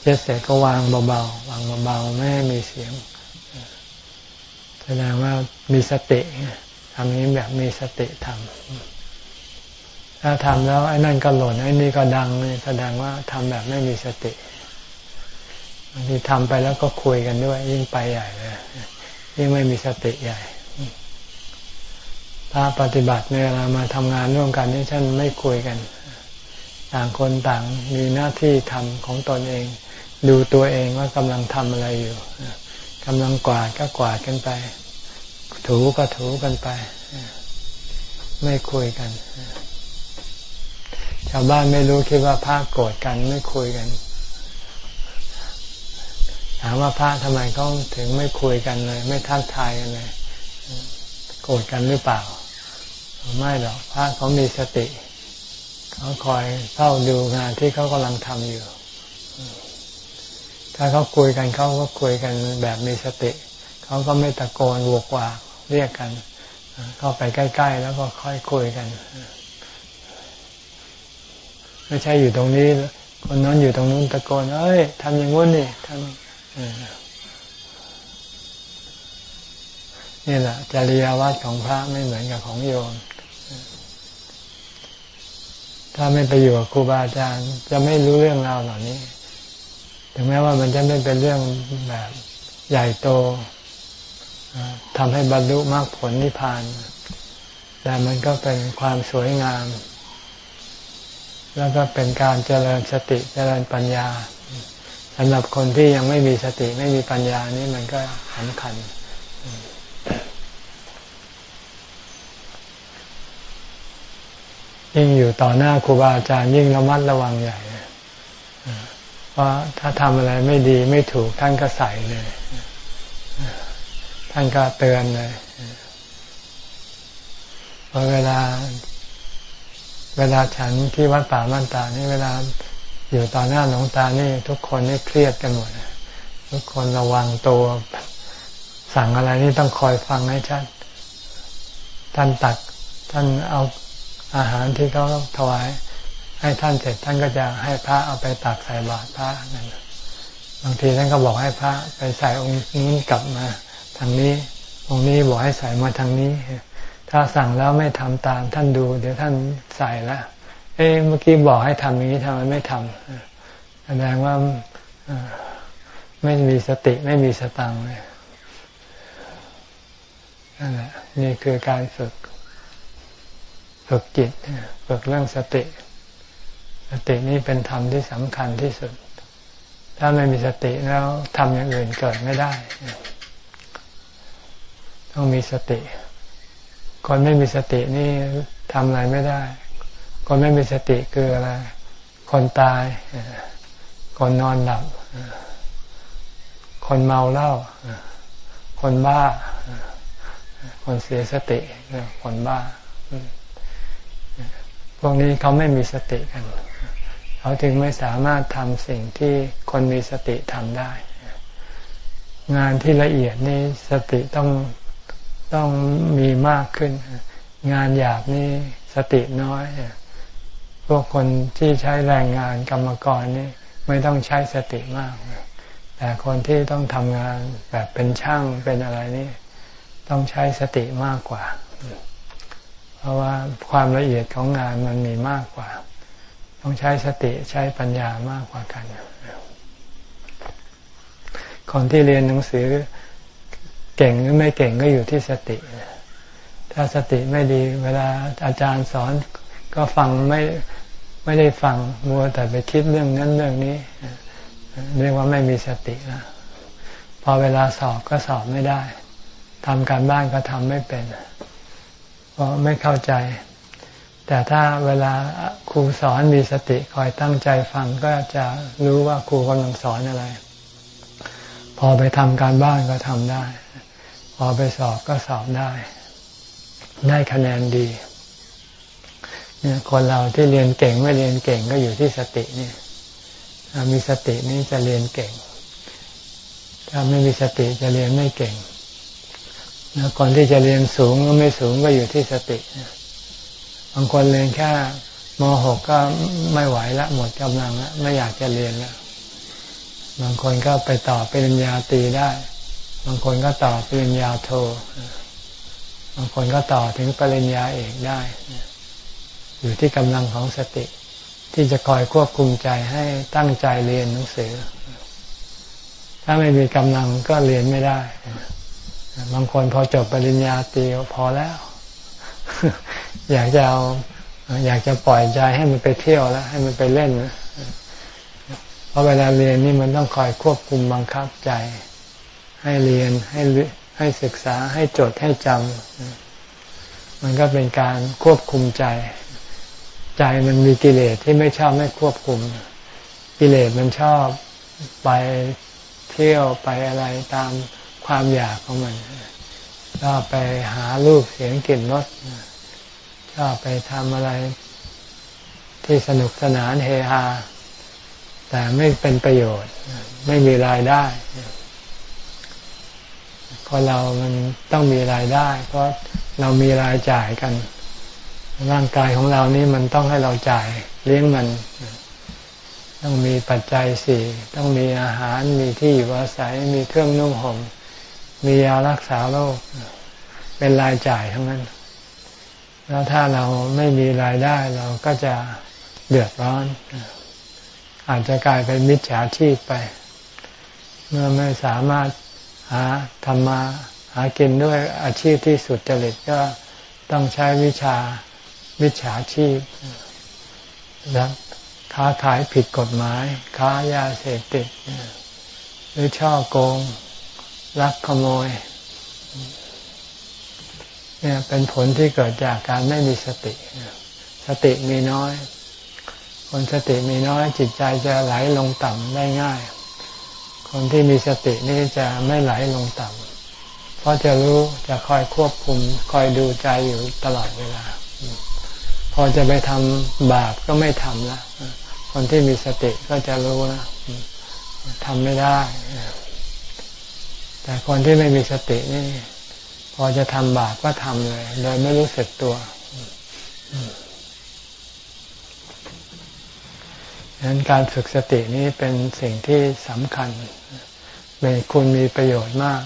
เช็ดเสร็จก็วางเบาๆวางเบาๆไม่มีเสียงแสดงว่ามีสติทำนี้แบบมีสติทำ ถ้าทำแล้วไอ้นั่นก็หล่นไอ้นี่ก็ดังแสดงว่าทำแบบไม่มีสติบางทีทำไปแล้วก็คุยกันด้วย ยิ่งไปใหญ่เลยยิ่งไม่มีสติใหญ่ถ้าปฏิบัติในเวลามาทำงานร่วมกันนี่ท่านไม่คุยกัน ต่างคนต่างมีหน้าที่ทำของตนเอง ดูตัวเองว่ากำลังทำอะไรอยู่กำลังกวาดก็กวาดกันไป ถูก็ถูกันไป ไม่คุยกัน ชาวบ้านไม่รู้คิดว่าพระโกรธกันไม่คุยกัน ถามว่าพระทำไมเขาถึงไม่คุยกันเลย ไม่ทักทายกันเลย โกรธกันหรือเปล่า ไม่หรอกพระเขามีสติเขาคอยเฝ้าดูงานที่เขากำลังทำอยู่ ถ้าเขาคุยกันเขาก็คุยกันแบบมีสติ เขาก็ไม่ตะโกนวกวากเรียกกัน เข้าไปใกล้ ๆ แล้วก็ค่อยคุยกัน ไม่ใช่อยู่ตรงนี้ คนนั้นอยู่ตรงนู้นตะโกนเอ้ยทำอย่างงู้นนี่ทำนี่แหละจริยวัดของพระไม่เหมือนกับของโยม ถ้าไม่ไปอยู่กับครูบาอาจารย์ จะไม่รู้เรื่องราวเหล่านี้ ถึงแม้ว่ามันจะไม่เป็นเรื่องแบบใหญ่โตทำให้บรรลุมรรคผลนิพพาน แต่มันก็เป็นความสวยงาม แล้วก็เป็นการเจริญสติเจริญปัญญาสำหรับคนที่ยังไม่มีสติไม่มีปัญญานี่มันก็สำคัญ ยิ่งอยู่ต่อหน้าครูบาอาจารย์ยิ่งระมัดระวังใหญ่เพราะถ้าทำอะไรไม่ดีไม่ถูกท่านก็ใส่เลย ท่านก็เตือนเลยพอเวลา เวลาฉันที่วัดป่ามันตานี่เวลาอยู่ต่อหน้าหลวงตานี่ทุกคนนี่เครียดกันหมดทุกคนระวังตัวสั่งอะไรนี่ต้องคอยฟังให้ชัดท่านตักท่านเอาอาหารที่เขาถวาย ให้ท่านเสร็จท่านก็จะให้พระเอาไปตักใส่บาตรพระนั่นบางทีท่านก็บอกให้พระไปใส่องค์นู้นกลับมา ทางนี้ องค์นี้บอกให้ใส่มาทางนี้ ถ้าสั่งแล้วไม่ทำตาม ท่านดู เดี๋ยวท่านใส่ละเอ๊ะเมื่อกี้บอกให้ทำอย่างนี้ทำไมไม่ทำแสดงว่าไม่มีสติไม่มีสตังเลยนั่นแหละนี่คือการฝึก ฝึกจิตฝึกเรื่องสติ สตินี้เป็นธรรมที่สำคัญที่สุด ถ้าไม่มีสติแล้วทำอย่างอื่นเกิดไม่ได้ ต้องมีสติ คนไม่มีสตินี่ทำอะไรไม่ได้ คนไม่มีสติคืออะไร คนตาย คนนอนหลับ คนเมาเหล้า คนบ้า คนเสียสติ คนบ้า พวกนี้เขาไม่มีสติกัน เขาจึงไม่สามารถทำสิ่งที่คนมีสติทำได้ งานที่ละเอียดนี่สติต้อง ต้องมีมากขึ้น งานหยาบนี่สติน้อย พวกคนที่ใช้แรงงานกรรมกรนี่ไม่ต้องใช้สติมาก แต่คนที่ต้องทำงานแบบเป็นช่างเป็นอะไรนี่ต้องใช้สติมากกว่า เพราะว่าความละเอียดของงานมันมีมากกว่า ต้องใช้สติใช้ปัญญามากกว่ากันคนที่เรียนหนังสือ เก่งหรือไม่เก่งก็อยู่ที่สติ ถ้าสติไม่ดี เวลาอาจารย์สอนก็ฟังไม่ไม่ได้ฟังมัวแต่ไปคิดเรื่องนั้นเรื่องนี้ เรียกว่าไม่มีสตินะพอเวลาสอบก็สอบไม่ได้ทำการบ้านก็ทำไม่เป็นเพราะไม่เข้าใจ แต่ถ้าเวลาครูสอนมีสติคอยตั้งใจฟังก็จะรู้ว่าครูกำลังสอนอะไร พอไปทำการบ้านก็ทำได้ อไปสอบก็สอบได้ ได้คะแนนดีเนี่ยคนเราที่เรียนเก่งไม่เรียนเก่งก็อยู่ที่สติเนี่ยมีสตินี่จะเรียนเก่ง ถ้าไม่มีสติจะเรียนไม่เก่งแล้วคนที่จะเรียนสูงก็ไม่สูงก็อยู่ที่สติบางคนเรียนแค่มหกก็ไม่ไหวละหมดกำลังละไม่อยากจะเรียนล้วบางคนก็ไปต่อปริญญาตรีได้ บางคนก็ต่อปริญญาโท บางคนก็ต่อถึงปริญญาเอกได้ อยู่ที่กำลังของสติ ที่จะคอยควบคุมใจให้ตั้งใจเรียนหนังสือ ถ้าไม่มีกำลังก็เรียนไม่ได้ บางคนพอจบปริญญาตรีพอแล้ว อยากจะเอาอยากจะปล่อยใจให้มันไปเที่ยวแล้ว ให้มันไปเล่น เพราะเวลาเรียนนี่มันต้องคอยควบคุมบังคับใจ ให้เรียนให้ให้ศึกษาให้จดให้จำมันก็เป็นการควบคุมใจ ใจมันมีกิเลสที่ไม่ชอบไม่ควบคุม กิเลสมันชอบไปเที่ยวไปอะไรตามความอยากของมันชอบไปหารูปเสียงกลิ่นรสชอบไปทำอะไรที่สนุกสนานเฮฮาแต่ไม่เป็นประโยชน์ ไม่มีรายได้ คนเรามันต้องมีรายได้ เพราะเรามีรายจ่ายกัน ร่างกายของเรานี่มันต้องให้เราจ่ายเลี้ยงมัน ต้องมีปัจจัยสี่ต้องมีอาหารมีที่อยู่อาศัยมีเครื่องนุ่งห่มมียารักษาโรคเป็นรายจ่ายทั้งนั้น แล้วถ้าเราไม่มีรายได้เราก็จะเดือดร้อน อาจจะกลายเป็นมิจฉาชีพไป เมื่อไม่สามารถ หาทำมาหากินด้วยอาชีพที่สุดจริตก็ต้องใช้วิชาวิชาชีพแล้วค้าขายผิดกฎหมาย ค้ายาเสพติด หรือช่อโกงลักขโมยเนี่ยเป็นผลที่เกิดจากการไม่มีสติ สติมีน้อย คนสติมีน้อยจิตใจจะไหลลงต่ำได้ง่าย คนที่มีสตินี่จะไม่ไหลลงต่ำเพราะจะรู้จะคอยควบคุม คอยดูใจอยู่ตลอดเวลา พอจะไปทำบาปก็ไม่ทำละคนที่มีสติก็จะรู้นะทำไม่ได้ แต่คนที่ไม่มีสตินี่ พอจะทำบาปก็ทำเลย โดยไม่รู้สึกตัวดังนั้นการฝึกสตินี้เป็นสิ่งที่สำคัญ เป็นคุณมีประโยชน์มาก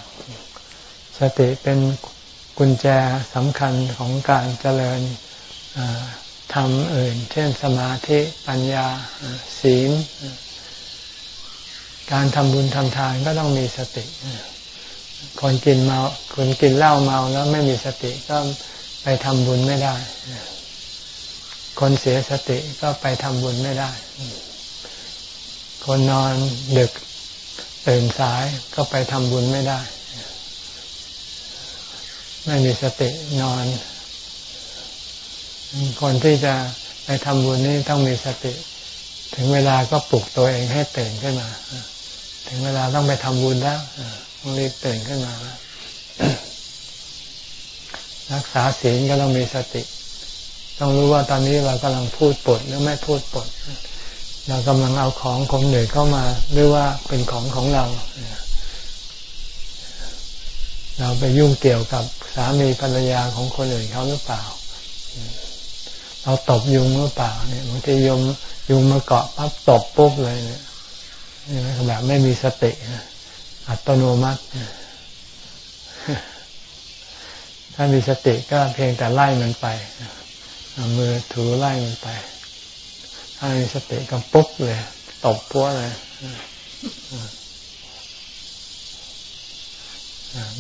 สติเป็นกุญแจสำคัญของการเจริญทำอื่น เช่นสมาธิปัญญาศีล การทำบุญทำทานก็ต้องมีสติ คนกินเมาคนกินเหล้าเมาแล้วไม่มีสติก็ไปทำบุญไม่ได้ คนเสียสติก็ไปทำบุญไม่ได้ คนนอนดึก ตื่นสายก็ไปทำบุญไม่ได้ ไม่มีสตินอน คนที่จะไปทำบุญนี่ต้องมีสติ ถึงเวลาก็ปลุกตัวเองให้ตื่นขึ้นมา ถึงเวลาต้องไปทำบุญแล้วต้องรีบตื่นขึ้นมา รักษาศีลก็ต้องมีสติ ต้องรู้ว่าตอนนี้เรากำลังพูดปดหรือไม่พูดปด เรากำลังเอาของของหนึ่งเข้ามาหรือว่าเป็นของของเรา เราไปยุ่งเกี่ยวกับสามีภรรยาของคนอื่นเขาหรือเปล่า เราตบยุงหรือเปล่าเนี่ยบางทียุงยุงมาเกาะปั๊บตบปุ๊บเลยเนี่ยแบบไม่มีสติอัตโนมัติ ถ้ามีสติก็เพียงแต่ไล่มันไปเอามือถูไล่มันไป ถ้ามีสติก็ปุ๊บเลยตบพัวเลย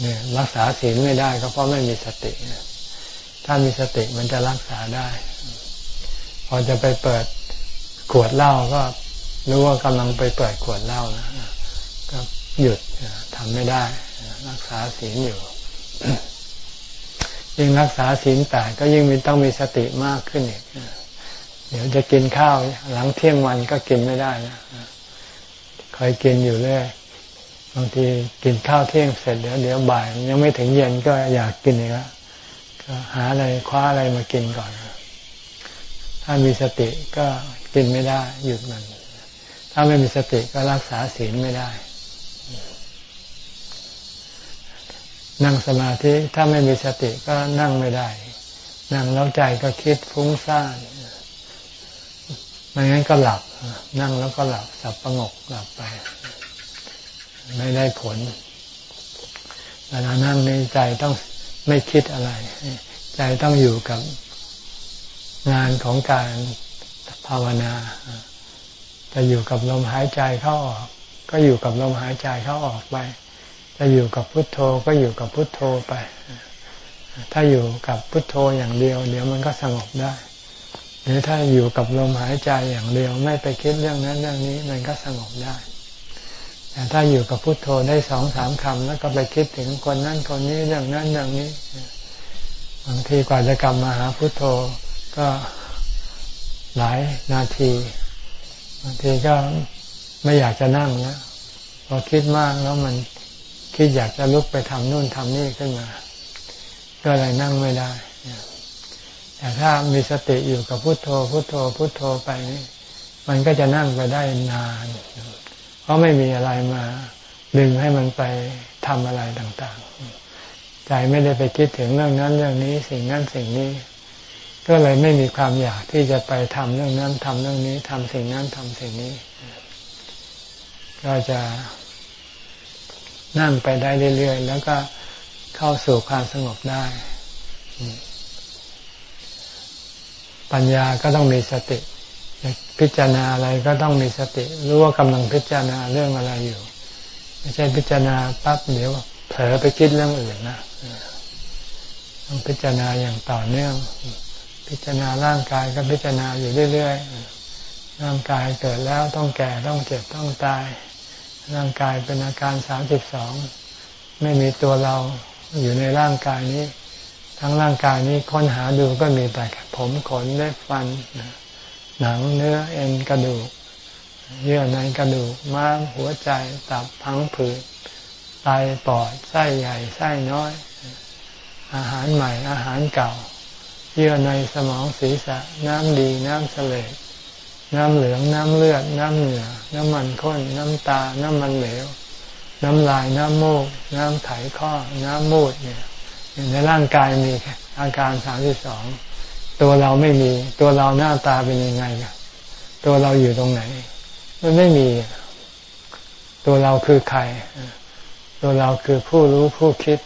เนี่ยรักษาศีลไม่ได้ก็เพราะไม่มีสติ ถ้ามีสติมันจะรักษาได้ พอจะไปเปิดขวดเหล้าก็รู้ว่ากำลังไปเปิดขวดเหล้านะก็หยุดทำไม่ได้ รักษาศีลอยู่ ยิ่งรักษาศีลแต่ก็ยิ่งมีต้องมีสติมากขึ้นอีก เดี๋ยวจะกินข้าวหลังเที่ยงวันก็กินไม่ได้นะเคยกินอยู่เรื่อยบางทีกินข้าวเที่ยงเสร็จเดี๋ยวเดี๋ยวบ่าย ยังไม่ถึงเย็นก็อยากกินอีกแล้วก็หาอะไรคว้าอะไรมากินก่อน ถ้ามีสติก็กินไม่ได้ หยุดมัน ถ้าไม่มีสติก็รักษาศีลไม่ได้ นั่งสมาธิถ้าไม่มีสติก็นั่งไม่ได้ นั่งแล้วใจก็คิดฟุ้งซ่าน ไม่งั้นก็หลับ นั่งแล้วก็หลับสับประงกหลับไป ไม่ได้ผลเวลานั่งในใจต้องไม่คิดอะไร ใจต้องอยู่กับงานของการภาวนาจะอยู่กับลมหายใจเข้าออก ก็อยู่กับลมหายใจเข้าออกไป จะอยู่กับพุทโธก็อยู่กับพุทโธไป ถ้าอยู่กับพุทโธอย่างเดียว เดี๋ยวมันก็สงบได้ หรือถ้าอยู่กับลมหายใจอย่างเดียวไม่ไปคิดเรื่องนั้นเรื่องนี้มันก็สงบได้ แต่ถ้าอยู่กับพุทโธได้สองสามคำแล้วก็ไปคิดถึงคนนั้นคนนี้เรื่องนั้นเรื่องนี้บางทีกว่าจะกลับมาหาพุทโธก็หลายนาทีบางทีก็ไม่อยากจะนั่งแล้วพอคิดมากแล้วมันคิดอยากจะลุกไปทำนู่นทำนี่ขึ้นมา ก็เลยนั่งไม่ได้ แต่ถ้ามีสติอยู่กับพุโทโธ พุโทโธ พุโทโธไป มันก็จะนั่งไปได้นาน เพราะไม่มีอะไรมาดึงให้มันไปทำอะไรต่างๆ ใจไม่ได้ไปคิดถึงเรื่องนั้นเรื่องนี้สิ่งนั้นสิ่งนี้ ก็เลยไม่มีความอยากที่จะไปทำเรื่องนั้นทำเรื่องนี้ทำสิ่งนั้นทำสิ่งนี้ ก็จะนั่งไปได้เรื่อยๆ แล้วก็เข้าสู่ความสงบได้ ปัญญาก็ต้องมีสติ พิจารณาอะไรก็ต้องมีสติรู้ว่ากำลังพิจารณาเรื่องอะไรอยู่ ไม่ใช่พิจารณาปั๊บเดี๋ยวเผลอไปคิดเรื่องอื่นนะต้องพิจารณาอย่างต่อเนื่อง พิจารณาร่างกายก็พิจารณาอยู่เรื่อยๆร่างกายเกิดแล้วต้องแก่ต้องเจ็บต้องตาย ร่างกายเป็นอาการสามสิบสองไม่มีตัวเราอยู่ในร่างกายนี้ ทั้งร่างกายนี้ค้นหาดูก็มีแต่ผมขนเล็บฟัน หนังเนื้อเอ็นกระดูก เยื่อในกระดูกม้ามหัวใจตับพังผืดไตปอดไส้ใหญ่ไส้น้อย อาหารใหม่อาหารเก่า เยื่อในสมองศีรษะ น้ำดีน้ำเสลดน้ำเหลืองน้ำเลือด น้ำเหนือน้ำมันข้น น้ำตา น้ำมันเหลว น้ำลายน้ำมูก น้ำไถข้อ น้ำมูดเนี่ย ในร่างกายมีอาการสามที่สองตัวเราไม่มี ตัวเราหน้าตาเป็นยังไงตัวเราอยู่ตรงไหน มันไม่มี ตัวเราคือใคร ตัวเราคือผู้รู้ผู้คิด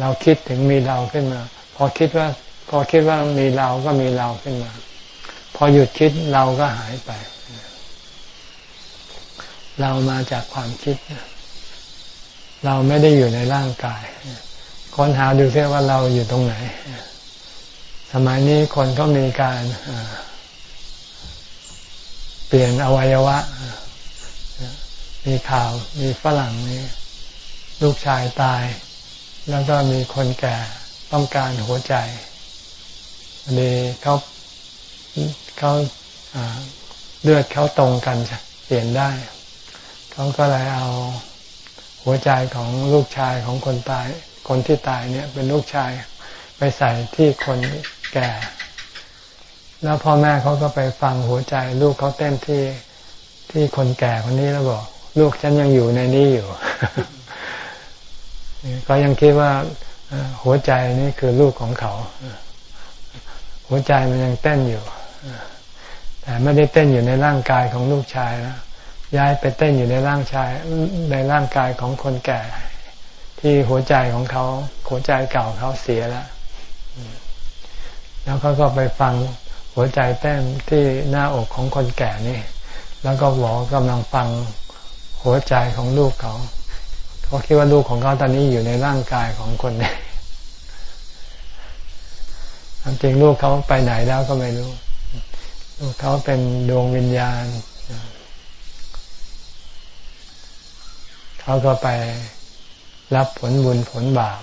เราคิดถึงมีเราขึ้นมา พอคิดว่า พอคิดว่ามีเราก็มีเราขึ้นมา พอหยุดคิดเราก็หายไป เรามาจากความคิด เราไม่ได้อยู่ในร่างกาย ค้นหาดูเสียว่าเราอยู่ตรงไหน สมัยนี้คนก็มีการเปลี่ยนอวัยวะ มีข่าวมีฝรั่งนี่ลูกชายตาย แล้วก็มีคนแก่ต้องการหัวใจดีเขาเขาเลือดเขาตรงกันเปลี่ยนได้ เขาก็เลยเอา หัวใจของลูกชายของคนตาย คนที่ตายเนี่ยเป็นลูกชายไปใส่ที่คนแก่ แล้วพ่อแม่เขาก็ไปฟังหัวใจ ลูกเขาเต้นที่ที่คนแก่คนนี้แล้วบอก ลูกฉันยังอยู่ในนี้อยู่ ก็ยังคิดว่าหัวใจนี่คือลูกของเขา หัวใจมันยังเต้นอยู่ แต่ไม่ได้เต้นอยู่ในร่างกายของลูกชายนะ ย้ายไปเต้นอยู่ในร่างชายในร่างกายของคนแก่ ที่หัวใจของเขาหัวใจเก่าเขาเสียแล้วแล้วเขาก็ไปฟังหัวใจเต้นที่หน้าอกของคนแก่นี่ แล้วก็บอกกำลังฟังหัวใจของลูกเขาเขาคิดว่าลูกของเขาตอนนี้อยู่ในร่างกายของคนนี้จริงลูกเขาไปไหนแล้วก็ไม่รู้ ลูกเขาเป็นดวงวิญญาณ เขาก็ไปรับผลบุญผลบาป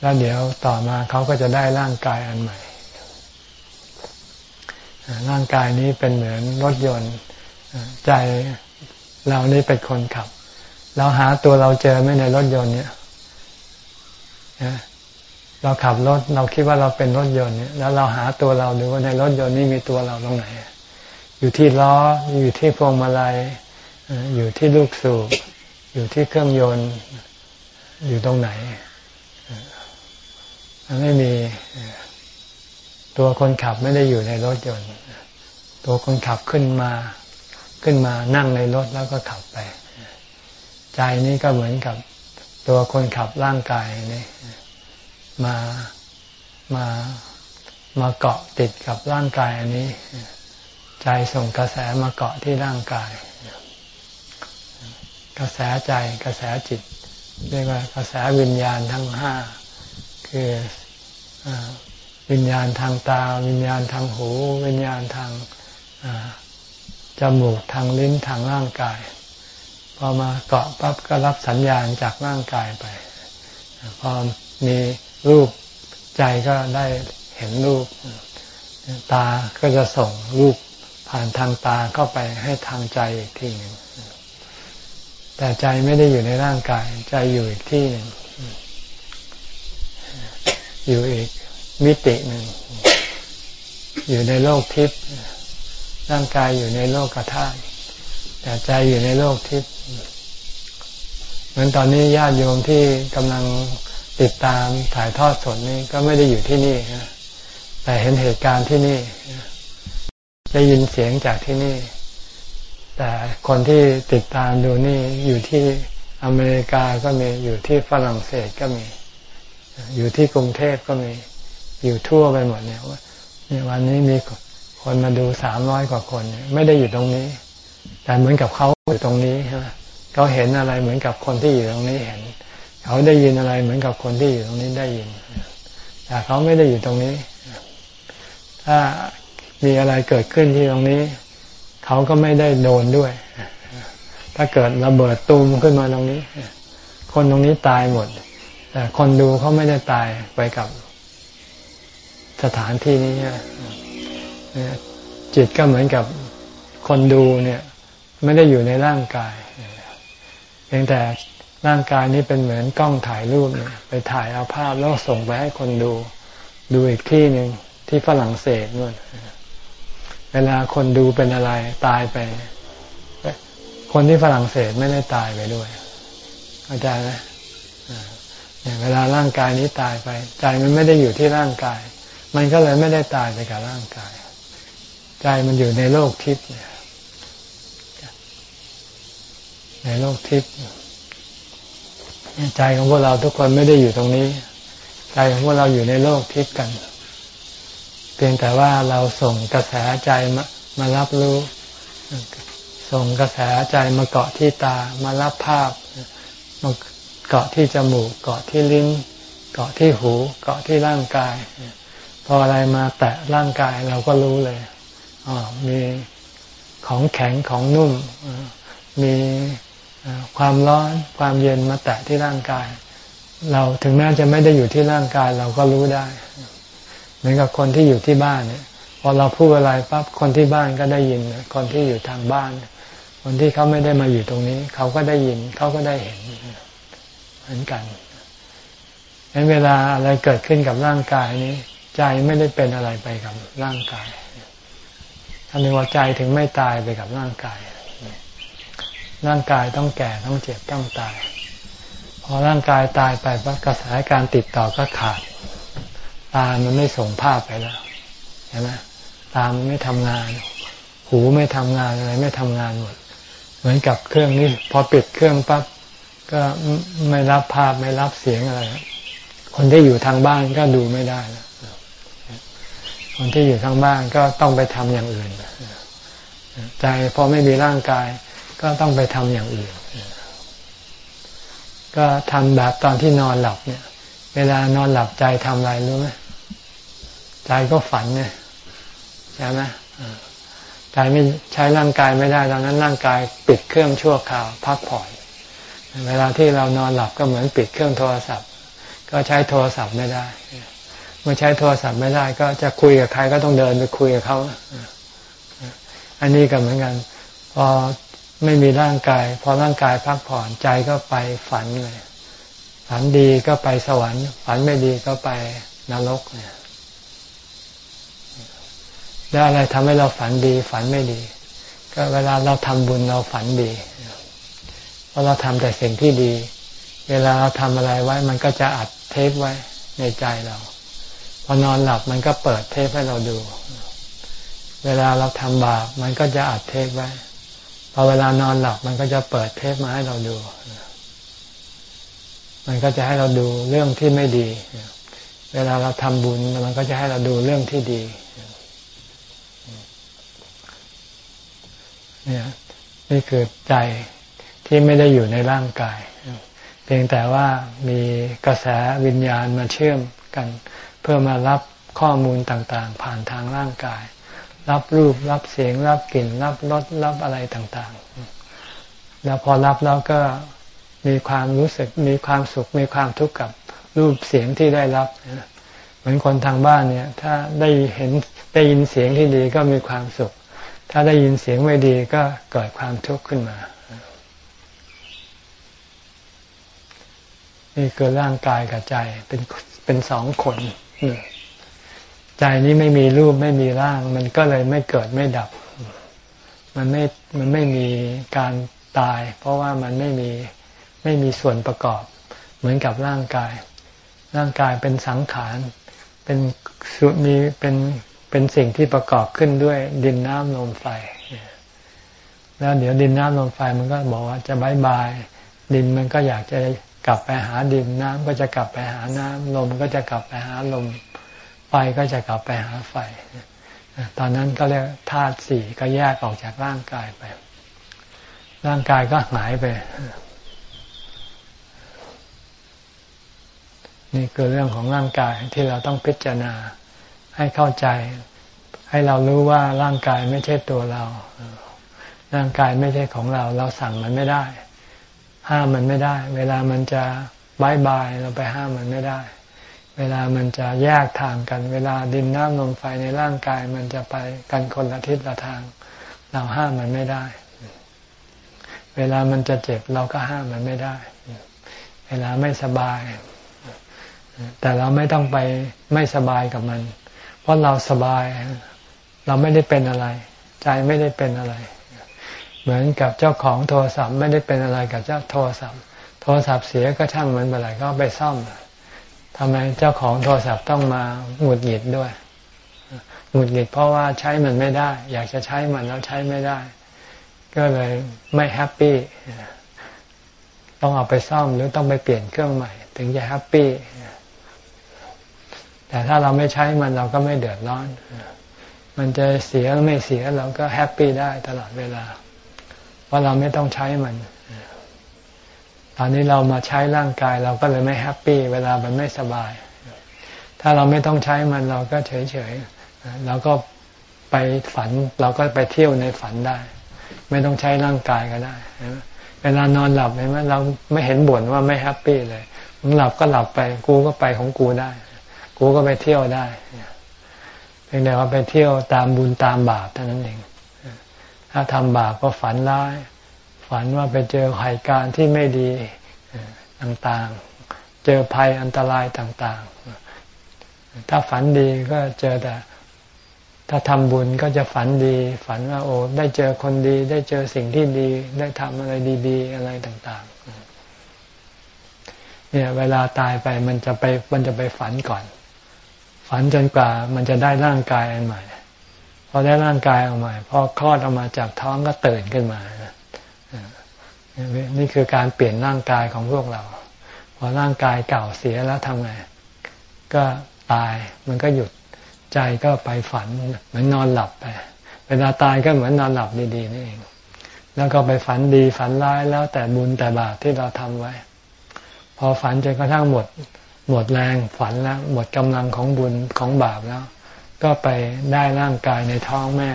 แล้วเดี๋ยวต่อมาเขาก็จะได้ร่างกายอันใหม่ ร่างกายนี้เป็นเหมือนรถยนต์ ใจเรานี่เป็นคนขับ เราหาตัวเราเจอไม่ในรถยนต์เนี่ยเราขับรถเราคิดว่าเราเป็นรถยนต์เนี่ยแล้วเราหาตัวเราดูว่าในรถยนต์นี่มีตัวเราตรงไหน อยู่ที่ล้ออยู่ที่พวงมาลัยอยู่ที่ลูกสูบ อยู่ที่เครื่องยนต์อยู่ตรงไหนมันไม่มีตัวคนขับไม่ได้อยู่ในรถยนต์ ตัวคนขับขึ้นมา ขึ้นมานั่งในรถแล้วก็ขับไป ใจนี้ก็เหมือนกับตัวคนขับร่างกายนี่มามามาเกาะติดกับร่างกายอันนี้ ใจส่งกระแสมาเกาะที่ร่างกาย กระแสใจกระแสจิต เรียกว่ากระแสวิญญาณทั้งห้าคืออวิญญาณทางตา วิญญาณทางหู วิญญาณทางจมูกทางลิ้นทางร่างกาย พอมาเกาะปั๊บก็รับสัญญาณจากร่างกายไปพอมีรูปใจก็ได้เห็นรูป ตาก็จะส่งรูปผ่านทางตาเข้าไปให้ทางใจอีกทีหนึ่ง แต่ใจไม่ได้อยู่ในร่างกาย ใจอยู่อีกที่หนึ่งอยู่อีกมิติหนึ่ง อยู่ในโลกทิพย์ร่างกายอยู่ในโลกกระทาแต่ใจอยู่ในโลกทิพย์เหมือนตอนนี้ญาติโยมที่กำลังติดตามถ่ายทอดสดนี้ก็ไม่ได้อยู่ที่นี่แต่เห็นเหตุการณ์ที่นี่ ได้ยินเสียงจากที่นี่ แต่คนที่ติดตามดูนี่อยู่ที่อเมริกาก็มีอยู่ที่ฝรั่งเศสก็มี อยู่ที่กรุงเทพก็มีอยู่ทั่วไปหมดเนี่ยว่าวันนี้มีคนมาดูสามร้อยกว่าคน ไม่ได้อยู่ตรงนี้ แต่เหมือนกับเขาอยู่ตรงนี้ใช่ไหมเขาเห็นอะไรเหมือนกับคนที่อยู่ตรงนี้เห็น เขาได้ยินอะไรเหมือนกับคนที่อยู่ตรงนี้ได้ยิน แต่เขาไม่ได้อยู่ตรงนี้ ถ้ามีอะไรเกิดขึ้นที่ตรงนี้ เขาก็ไม่ได้โดนด้วย ถ้าเกิดระเบิดตูมขึ้นมาตรงนี้ คนตรงนี้ตายหมด แต่คนดูเขาไม่ได้ตายไปกับสถานที่นี้จิตก็เหมือนกับคนดูเนี่ย ไม่ได้อยู่ในร่างกายเพียงแต่ร่างกายนี้เป็นเหมือนกล้องถ่ายรูปไปถ่ายเอาภาพแล้วส่งไปให้คนดู ดูอีกที่หนึ่งที่ฝรั่งเศสนู่น เวลาคนดูเป็นอะไรตายไปคคนที่ฝรั่งเศสไม่ได้ตายไปด้วยเข้าใจไหมเนี่ยเวลาร่างกายนี้ตายไป ใจมันไม่ได้อยู่ที่ร่างกาย มันก็เลยไม่ได้ตายไปกับร่างกาย ใจมันอยู่ในโลกทิพย์ในโลกทิพย์ใจของพวกเราทุกคนไม่ได้อยู่ตรงนี้ ใจของพวกเราอยู่ในโลกทิพย์กัน เพียงแต่ว่าเราส่งกระแสใจมามารับรู้ ส่งกระแสใจมาเกาะที่ตามารับภาพมาเกาะที่จมูก เกาะที่ลิ้น เกาะที่หู เกาะที่ร่างกาย พออะไรมาแตะร่างกายเราก็รู้เลยอ๋อมีของแข็งของนุ่ม มีความร้อนความเย็นมาแตะที่ร่างกาย เราถึงแม้จะไม่ได้อยู่ที่ร่างกายเราก็รู้ได้ เหมือนกับคนที่อยู่ที่บ้านเนี่ยพอเราพูดอะไรปั๊บคนที่บ้านก็ได้ยิน คนที่อยู่ทางบ้าน คนที่เขาไม่ได้มาอยู่ตรงนี้ เขาก็ได้ยินเขาก็ได้เห็นเหมือนกันเห็นเวลาอะไรเกิดขึ้นกับร่างกายนี้ ใจไม่ได้เป็นอะไรไปกับร่างกายทำไมว่าใจถึงไม่ตายไปกับร่างกาย ร่างกายต้องแก่ต้องเจ็บต้องตาย พอร่างกายตายไปกระแสการติดต่อก็ขาด ตามันไม่ส่งภาพไปแล้วเห็นไหมตามันไม่ทำงาน หูไม่ทำงานอะไรไม่ทำงานหมด เหมือนกับเครื่องนี้พอปิดเครื่องปั๊บก็ไม่รับภาพไม่รับเสียงอะไร คนที่อยู่ทางบ้านก็ดูไม่ได้แล้วคนที่อยู่ทางบ้านก็ต้องไปทำอย่างอื่นใจพอไม่มีร่างกาย ก็ต้องไปทำอย่างอื่น ก็ทำแบบตอนที่นอนหลับเนี่ย เวลานอนหลับใจทำอะไรรู้ไหม ใจก็ฝันเนี่ยใช่ไหมใจไม่ใช้ร่างกายไม่ได้ตอนนั้นร่างกายปิดเครื่องชั่วคราวพักผ่อนเวลาที่เรานอนหลับก็เหมือนปิดเครื่องโทรศัพท์ ก็ใช้โทรศัพท์ไม่ได้ เมื่อใช้โทรศัพท์ไม่ได้ ก็จะคุยกับใครก็ต้องเดินไปคุยกับเขาอันนี้ก็เหมือนกันพอไม่มีร่างกาย พอร่างกายพักผ่อนใจก็ไปฝันเลย ฝันดีก็ไปสวรรค์ ฝันไม่ดีก็ไปนรกเนี่ย แล้วอะไรทำให้เราฝันดี ฝันไม่ดี ก็เวลาเราทำบุญเราฝันดี เพราะเราทำแต่สิ่งที่ดี เวลาเราทำอะไรไว้ มันก็จะอัดเทปไว้ในใจเราพอนอนหลับมันก็เปิดเทปให้เราดู เวลาเราทำบาปมันก็จะอัดเทปไว้ พอเวลานอนหลับมันก็จะเปิดเทปมาให้เราดู มันก็จะให้เราดูเรื่องที่ไม่ดี เวลาเราทำบุญมันก็จะให้เราดูเรื่องที่ดี เนี่ยนี่คือใจที่ไม่ได้อยู่ในร่างกาย เพียงแต่ว่ามีกระแสวิญญาณมาเชื่อมกัน เพื่อมารับข้อมูลต่างๆ ผ่านทางร่างกาย รับรูปรับเสียง รับกลิ่น รับรสรับอะไรต่างๆ แล้วพอรับแล้วก็มีความรู้สึกมีความสุขมีความทุกข์กับรูปเสียงที่ได้รับ เหมือนคนทางบ้านเนี่ย ถ้าได้เห็นได้ยินเสียงที่ดีก็มีความสุข ถ้าได้ยินเสียงไม่ดีก็เกิดความทุกข์ขึ้นมา นี่คือร่างกายกับใจเป็นเป็นสองคนใจนี้ไม่มีรูปไม่มีร่าง มันก็เลยไม่เกิดไม่ดับ มันไม่มันไม่มีการตาย เพราะว่ามันไม่มีไม่มีส่วนประกอบ เหมือนกับร่างกาย ร่างกายเป็นสังขารเป็นสุมีเป็น เป็นสิ่งที่ประกอบขึ้นด้วยดินน้ำลมไฟ แล้วเดี๋ยวดินน้ำลมไฟมันก็บอกว่าจะบายบาย ดินมันก็อยากจะกลับไปหาดินน้ำก็จะกลับไปหาน้ำลมก็จะกลับไปหาลม ไฟก็จะกลับไปหาไฟ ตอนนั้นก็เรียกธาตุสี่ก็แยกออกจากร่างกายไป ร่างกายก็หายไป นี่คือเรื่องของร่างกายที่เราต้องพิจารณา ให้เข้าใจ ให้เรารู้ว่าร่างกายไม่ใช่ตัวเรา ร่างกายไม่ใช่ของเรา เราสั่งมันไม่ได้ ห้ามมันไม่ได้ เวลามันจะบายบายเราไปห้ามมันไม่ได้ เวลามันจะแยกทางกัน เวลาดินน้ำลมไฟในร่างกายมันจะไปกันคนละทิศละทาง เราห้ามมันไม่ได้ เวลามันจะเจ็บเราก็ห้ามมันไม่ได้ เวลาไม่สบาย แต่เราไม่ต้องไปไม่สบายกับมัน เพราะเราสบาย เราไม่ได้เป็นอะไร ใจไม่ได้เป็นอะไร เหมือนกับเจ้าของโทรศัพท์ไม่ได้เป็นอะไรกับเจ้าโทรศัพท์ โทรศัพท์เสียก็ช่างมันไปเลยก็ไปซ่อมทำไมเจ้าของโทรศัพท์ต้องมาหงุดหงิดด้วยหงุดหงิดเพราะว่าใช้มันไม่ได้ อยากจะใช้มันแล้วใช้ไม่ได้ ก็เลยไม่ happy ต้องเอาไปซ่อมหรือต้องไปเปลี่ยนเครื่องใหม่ ถึงจะ happy แต่ถ้าเราไม่ใช้มันเราก็ไม่เดือดร้อน มันจะเสียไม่เสียเราก็ happy ได้ตลอดเวลา เพราะเราไม่ต้องใช้มัน ตอนนี้เรามาใช้ร่างกายเราก็เลยไม่ happy เวลามันไม่สบาย ถ้าเราไม่ต้องใช้มันเราก็เฉยเฉยเราก็ไปฝันเราก็ไปเที่ยวในฝันได้ ไม่ต้องใช้ร่างกายก็ได้เวลานอนหลับเห็นไหมเราไม่เห็นบ่นว่าไม่ happy เลยมึงหลับก็หลับไปกูก็ไปของกูได้ กูก็ไปเที่ยวได้เพียงแต่ว่าไปเที่ยวตามบุญตามบาปเท่านั้นเอง ถ้าทำบาปก็ฝันร้าย ฝันว่าไปเจอเหตุการณ์ที่ไม่ดีต่างๆ เจอภัยอันตรายต่าง ๆ ถ้าฝันดีก็เจอแต่ ถ้าทำบุญก็จะฝันดี ฝันว่าโอ้ได้เจอคนดี ได้เจอสิ่งที่ดี ได้ทำอะไรดีๆ อะไรต่างๆเนี่ยเวลาตายไปมันจะไปมันจะไปฝันก่อน ฝันจนกว่ามันจะได้ร่างกายอันใหม่ พอได้ร่างกายอันใหม่ พอคลอดออกมาจากท้องก็ตื่นขึ้นมา นี่คือการเปลี่ยนร่างกายของพวกเรา พอร่างกายเก่าเสียแล้วทำไง ก็ตาย มันก็หยุด ใจก็ไปฝัน เหมือนนอนหลับไป เวลาตายก็เหมือนนอนหลับดีๆนี่เอง แล้วก็ไปฝันดีฝันร้ายแล้วแต่บุญแต่บาปที่เราทำไว้ พอฝันจนกระทั่งหมด หมดแรงฝันแล้ว หมดกำลังของบุญของบาปแล้ว ก็ไปได้ร่างกายในท้องแม่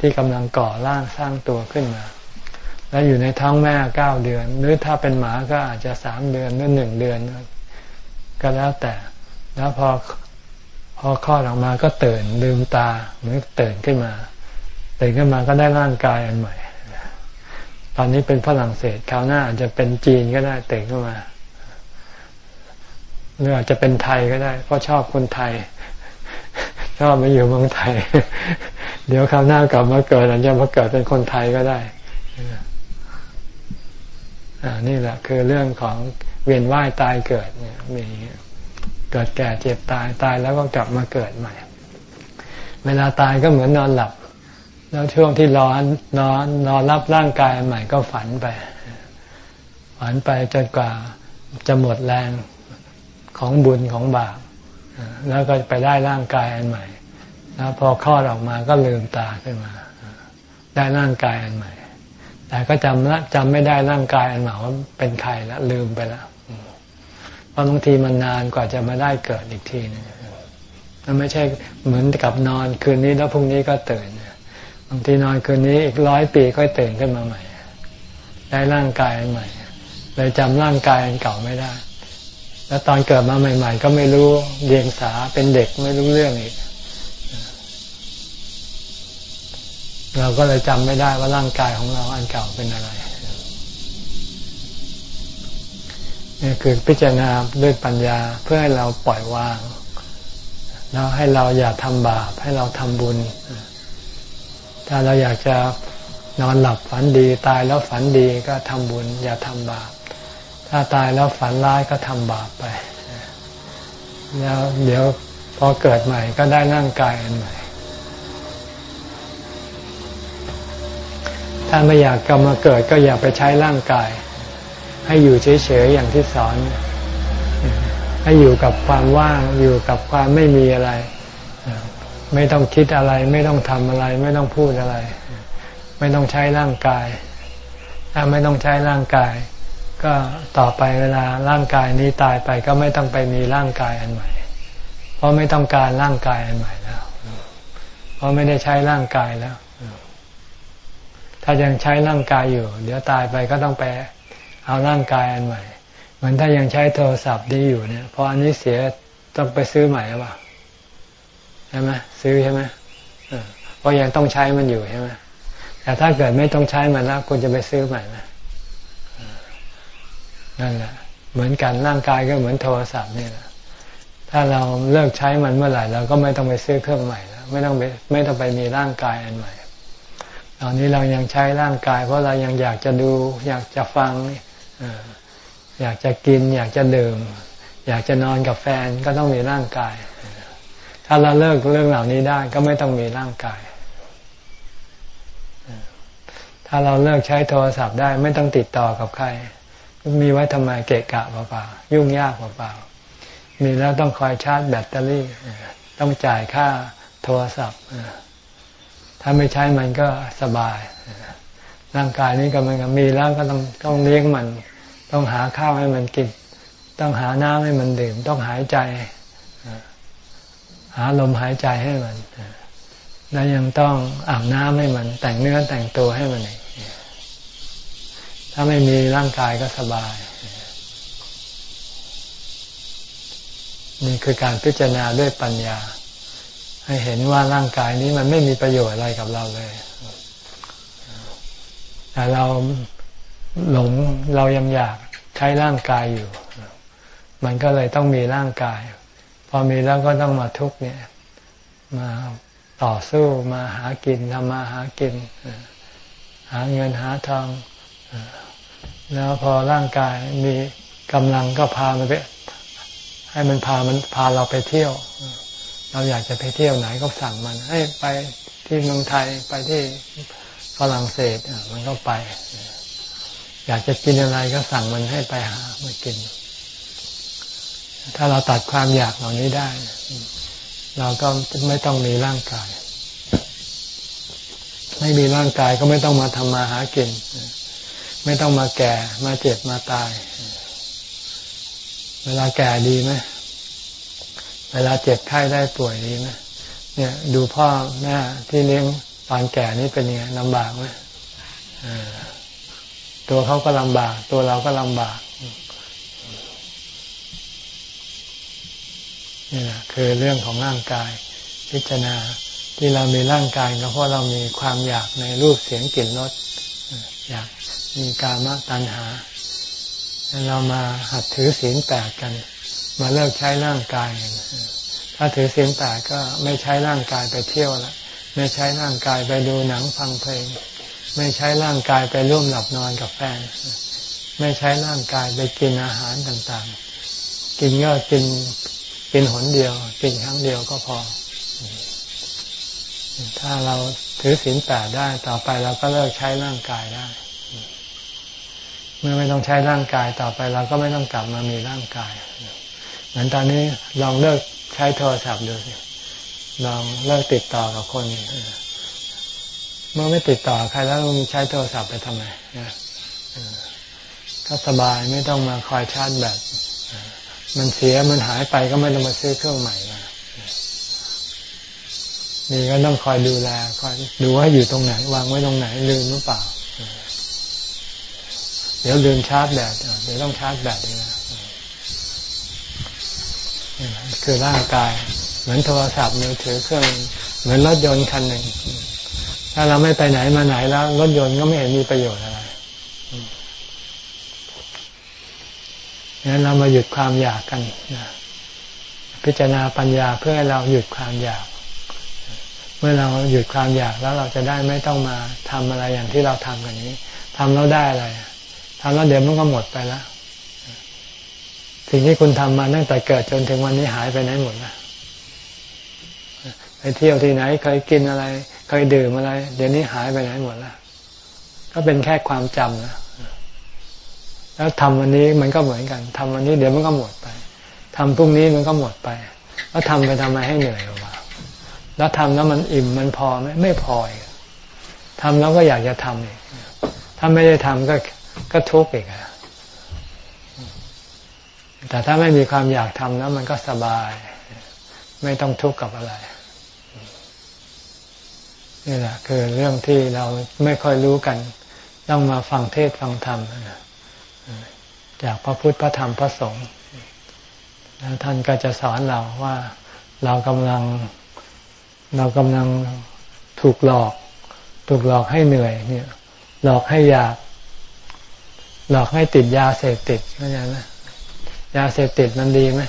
ที่กำลังก่อร่างสร้างตัวขึ้นมา แล้วอยู่ในท้องแม่เก้าเดือน หรือถ้าเป็นหมาก็อาจจะสามเดือนหรือหนึ่งเดือน ก็แล้วแต่แล้วพอพอคลอดออกมาก็ตื่นลืมตาเหมือนตื่นขึ้นมาตื่นขึ้นมาก็ได้ร่างกายอันใหม่ ตอนนี้เป็นฝรั่งเศสคราวหน้าอาจจะเป็นจีนก็ได้ตื่นขึ้นมา หรืออาจจะเป็นไทยก็ได้ เพราะชอบคนไทย ชอบมาอยู่เมืองไทย เดี๋ยวคราวหน้ากลับมาเกิดอาจจะมาเกิดเป็นคนไทยก็ได้อ่านี่แหละ คือเรื่องของเวียนว่ายตายเกิดเนี่ยมีเกิดแก่เจ็บตายตายแล้วก็กลับมาเกิดใหม่ เวลาตายก็เหมือนนอนหลับ แล้วช่วงที่รอนนอนนอนรับร่างกายใหม่ก็ฝันไป ฝันไปจนกว่าจะหมดแรง ของบุญของบาปแล้วก็ไปได้ร่างกายอันใหม่ แล้วพอคลอดออกมาก็ลืมตาขึ้นมา ได้ร่างกายอันใหม่ แต่ก็จำละจำไม่ได้ร่างกายอันใหม่ว่าเป็นใครล้วลืมไปแล้วเพราะบางทีมันนานกว่าจะมาได้เกิดอีกทีนึงมันไม่ใช่เหมือนกับนอนคืนนี้แล้วพรุ่งนี้ก็ตื่นบางทีนอนคืนนี้อีกร้อยปีก็ตื่นขึ้นมาใหม่ ได้ร่างกายอันใหม่เลยจำร่างกายอันเก่าไม่ได้ แล้วตอนเกิดมาใหม่ ๆ ก็ไม่รู้เรียงสาเป็นเด็กไม่รู้เรื่องอีก เราก็เลยจำไม่ได้ว่าร่างกายของเราอันเก่าเป็นอะไรนี่คือพิจารณาด้วยปัญญาเพื่อให้เราปล่อยวางแล้วให้เราอย่าทำบาปให้เราทำบุญ ถ้าเราอยากจะนอนหลับฝันดี ตายแล้วฝันดีก็ทำบุญ อย่าทำบาป ถ้าตายแล้วฝันร้ายก็ทำบาปไป แล้วเดี๋ยวพอเกิดใหม่ก็ได้ร่างกายอันใหม่ ถ้าไม่อยากกลับมาเกิดก็อย่าไปใช้ร่างกาย ให้อยู่เฉยๆอย่างที่สอน ให้อยู่กับความว่างอยู่กับความไม่มีอะไร ไม่ต้องคิดอะไร ไม่ต้องทำอะไร ไม่ต้องพูดอะไร ไม่ต้องใช้ร่างกาย ถ้าไม่ต้องใช้ร่างกาย ก็ต่อไปเวลาร่างกายนี้ตายไปก็ไม่ต้องไปมีร่างกายอันใหม่ เพราะไม่ต้องการร่างกายอันใหม่แล้ว เพราะไม่ได้ใช้ร่างกายแล้ว ถ้ายังใช้ร่างกายอยู่ เดี๋ยวตายไปก็ต้องไปเอาร่างกายอันใหม่ เหมือนถ้ายังใช้โทรศัพท์ดีอยู่เนี่ยพออันนี้เสียต้องไปซื้อใหม่หรือเปล่าใช่ไหมซื้อใช่ไหมเพราะยังต้องใช้มันอยู่ใช่ไหมแต่ถ้าเกิดไม่ต้องใช้มันแล้วคุณจะไปซื้อใหม่ไหม นั่นแหละเหมือนกันร่างกายก็เหมือนโทรศัพท์นี่แหละถ้าเราเลิกใช้มันเมื่อไหร่เราก็ไม่ต้องไปซื้อเครื่องใหม่แล้วไม่ต้องไปไม่ต้องไปมีร่างกายอันใหม่ตอนนี้เรายังใช้ร่างกาย เพราะเรายังอยากจะดู อยากจะฟังอยากจะกิน อยากจะดื่ม อยากจะนอนกับแฟนก็ต้องมีร่างกาย ถ้าเราเลิกเรื่องเหล่านี้ได้ก็ไม่ต้องมีร่างกาย ถ้าเราเลิกใช้โทรศัพท์ได้ไม่ต้องติดต่อกับใคร มีไว้ทำไมเกะกะเปล่าๆยุ่งยากเปล่าๆมีแล้วต้องคอยชาร์จแบตเตอรี่ต้องจ่ายค่าโทรศัพท์ถ้าไม่ใช้มันก็สบายร่างกายนี้ก็มันมีแล้วก็ต้องต้องเลี้ยงมัน ต้องหาข้าวให้มันกิน ต้องหาน้ำให้มันดื่ม ต้องหายใจ หาลมหายใจให้มันแล้วยังต้องอาบน้ำให้มัน แต่งเนื้อแต่งตัวให้มันอีก ถ้าไม่มีร่างกายก็สบาย นี่คือการพิจารณาด้วยปัญญา ให้เห็นว่าร่างกายนี้มันไม่มีประโยชน์อะไรกับเราเลย แต่เราหลงเรายังอยากใช้ร่างกายอยู่ มันก็เลยต้องมีร่างกาย พอมีแล้วก็ต้องมาทุกเนี่ย มาต่อสู้มาหากินทำมาหากิน หาเงินหาทอง แล้วพอร่างกายมีกำลังก็พามันไป ให้มันพามันพาเราไปเที่ยว เราอยากจะไปเที่ยวไหนก็สั่งมัน ให้ไปที่เมืองไทยไปที่ฝรั่งเศสมันก็ไป อยากจะกินอะไรก็สั่งมันให้ไปหามากิน ถ้าเราตัดความอยากเหล่านี้ได้ เราก็ไม่ต้องมีร่างกาย ไม่มีร่างกายก็ไม่ต้องมาทำมาหากิน ไม่ต้องมาแก่มาเจ็บมาตาย เวลาแก่ดีไหมเวลาเจ็บไข้ได้ป่วยนี้นะเนี่ย ดูพ่อแม่ที่เลี้ยงตอนแก่นี่เป็นยังไงลำบากไหมตัวเขาก็ลำบาก ตัวเราก็ลำบากนี่แหละคือเรื่องของร่างกายพิจารณาที่เรามีร่างกายก็เพราะเรามีความอยากในรูปเสียงกลิ่นรสอยาก มีกามตัณหาเรามาหัดถือศีลแปดกัน มาเลิกใช้ร่างกายถ้าถือเสียงแปดก็ไม่ใช้ร่างกายไปเที่ยวละไม่ใช้ร่างกายไปดูหนังฟังเพลง ไม่ใช้ร่างกายไปร่วมหลับนอนกับแฟน ไม่ใช้ร่างกายไปกินอาหารต่างๆ กินก็กินกินหนเดียว กินครั้งเดียวก็พอ ถ้าเราถือศีลแปดได้ต่อไปเราก็เลิกใช้ร่างกายได้ เมื่อไม่ต้องใช้ร่างกายต่อไปเราก็ไม่ต้องกลับมามีร่างกายเหมือนตอนนี้ลองเลิกใช้โทรศัพท์ดูสิลองเลิกติดต่อกับคนเมื่อไม่ติดต่อใครแล้วมึงใช้โทรศัพท์ไปทำไมก็สบายไม่ต้องมาคอยชาร์จแบตมันเสียมันหายไปก็ไม่ต้องมาซื้อเครื่องใหม่มานี่ก็ต้องคอยดูแลคอยดูว่าอยู่ตรงไหน วางไว้ตรงไหนลืมหรือเปล่า เดี๋ยวลืมชาร์จแบตเดี๋ยวต้องชาร์จแบตนะคือร่างกาย เหมือนโทรศัพท์มือถือเครื่องเหมือนรถยนต์คันหนึ่ง ถ้าเราไม่ไปไหนมาไหนแล้ว รถยนต์ก็ไม่เห็นมีประโยชน์อะไรงั้นเรามาหยุดความอยากกันนะพิจารณาปัญญาเพื่อให้เราหยุดความอยาก เมื่อเราหยุดความอยากแล้วเราจะได้ไม่ต้องมาทำอะไรอย่างที่เราทำกันนี้ทำแล้วได้อะไร ทำแล้วเดี๋ยวมันก็หมดไปแล้วสิ่งที่คุณทำมาตั้งแต่เกิดจนถึงวันนี้หายไปไหนหมดละไปเที่ยวที่ไหน เคยกินอะไร เคยดื่มอะไร เดี๋ยวนี้หายไปไหนหมดและก็เป็นแค่ความจำนะแล้วทำวันนี้มันก็เหมือนกันทำวันนี้เดี๋ยวมันก็หมดไปทำพรุ่งนี้มันก็หมดไป แล้วทำไปทำไมให้เหนื่อยหรือเปล่าแล้วทำแล้วมันอิ่มมันพอไหมไม่พอทำแล้วก็อยากจะทำอีกถ้าไม่ได้ทำก็ ก็ทุกข์อีกแต่ถ้าไม่มีความอยากทำแล้ว มันก็สบาย ไม่ต้องทุกข์กับอะไรนี่แหละคือเรื่องที่เราไม่ค่อยรู้กัน ต้องมาฟังเทศฟังธรรมจากพระพุทธพระธรรมพระสงฆ์แล้วท่านก็จะสอนเราว่าเรากำลังเรากำลังถูกหลอก ถูกหลอกให้เหนื่อยเนี่ย หลอกให้อยาก หลอกให้ติดยาเสพติดเข้าใจไหมยาเสพติดมันดีไหม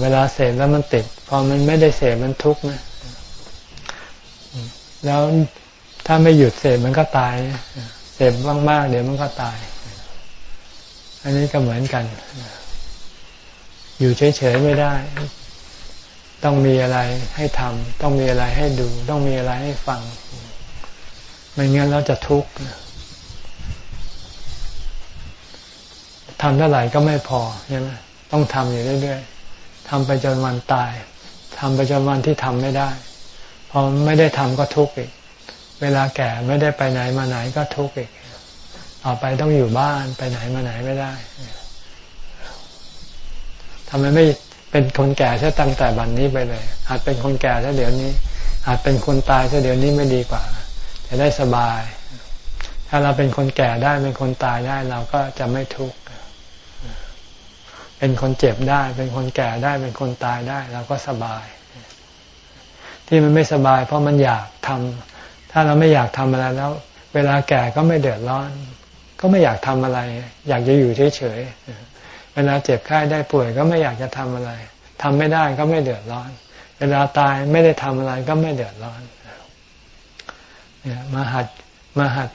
เวลาเสพแล้วมันติด พอมันไม่ได้เสพมันทุกข์นะแล้วถ้าไม่หยุดเสพมันก็ตาย เสพมากๆเดี๋ยวมันก็ตาย อันนี้ก็เหมือนกัน อยู่เฉยๆไม่ได้ ต้องมีอะไรให้ทำต้องมีอะไรให้ดู ต้องมีอะไรให้ฟัง ไม่งั้นเราจะทุกข์ ทำเท่าไหร่ก็ไม่พอใช่ไหมต้องทำอยู่เรื่อยๆทำไปจนวันตายทำไปจนวันที่ทำไม่ได้พอไม่ได้ทำก็ทุกข์อีก เวลาแก่ไม่ได้ไปไหนมาไหนก็ทุกข์อีกต่อไปต้องอยู่บ้านไปไหนมาไหนไม่ได้ทำไมไม่เป็นคนแก่แค่ตั้งแต่บัดนนี้ไปเลยอาจเป็นคนแก่แค่เดี๋ยวนี้ อาจเป็นคนตายแค่เดี๋ยวนี้ไม่ดีกว่า จะได้สบาย ถ้าเราเป็นคนแก่ได้เป็นคนตายได้เราก็จะไม่ทุกข์ เป็นคนเจ็บได้ เป็นคนแก่ได้ เป็นคนตายได้เราก็สบาย ที่มันไม่สบาย เพราะมันอยากทำถ้าเราไม่อยากทำอะไรแล้ว เวลาแก่ก็ไม่เดือดร้อน ก็ไม่อยากทำอะไร อยากจะอยู่เฉยๆเวลาเจ็บไข้ได้ป่วยก็ไม่อยากจะทำอะไรทำไม่ได้ก็ไม่เดือดร้อน เวลาตายไม่ได้ทำอะไรก็ไม่เดือดร้อนเนี่ยมาหัดมาหัด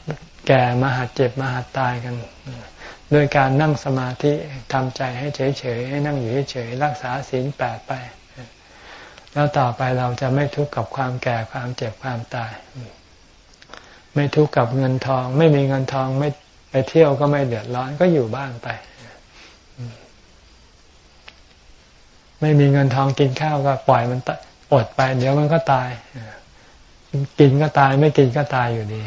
แก่มาหัดเจ็บมาหัดตายกัน โดยการนั่งสมาธิทำใจให้เฉยๆให้นั่งอยู่เฉยๆรักษาศีลแปดไป แล้วต่อไปเราจะไม่ทุกข์กับความแก่ความเจ็บความตาย ไม่ทุกข์กับเงินทอง ไม่มีเงินทองไม่ไปเที่ยวก็ไม่เดือดร้อนก็อยู่บ้านไป ไม่มีเงินทองกินข้าวก็ปล่อยมันอดไป เดี๋ยวมันก็ตาย กินก็ตายไม่กินก็ตายอยู่ดี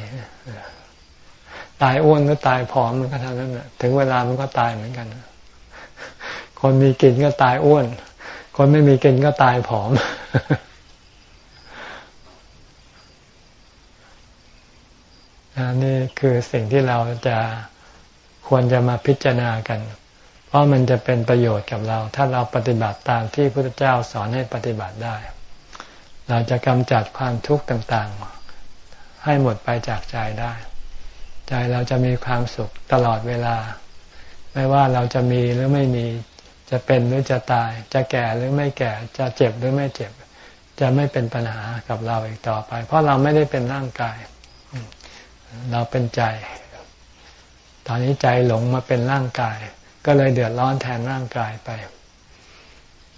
ตายอ้วนหรือตายผอมมันก็เท่านั้นแหละถึงเวลามันก็ตายเหมือนกันคนมีกินก็ตายอ้วน คนไม่มีกินก็ตายผอม นี่คือสิ่งที่เราจะควรจะมาพิจารณากัน เพราะมันจะเป็นประโยชน์กับเรา ถ้าเราปฏิบัติตามที่พระพุทธเจ้าสอนให้ปฏิบัติได้ เราจะกำจัดความทุกข์ต่าง ๆ ให้หมดไปจากใจได้ ใจเราจะมีความสุขตลอดเวลา ไม่ว่าเราจะมีหรือไม่มี จะเป็นหรือจะตาย จะแก่หรือไม่แก่ จะเจ็บหรือไม่เจ็บ จะไม่เป็นปัญหากับเราอีกต่อไป เพราะเราไม่ได้เป็นร่างกาย เราเป็นใจ ตอนนี้ใจหลงมาเป็นร่างกาย ก็เลยเดือดร้อนแทนร่างกายไป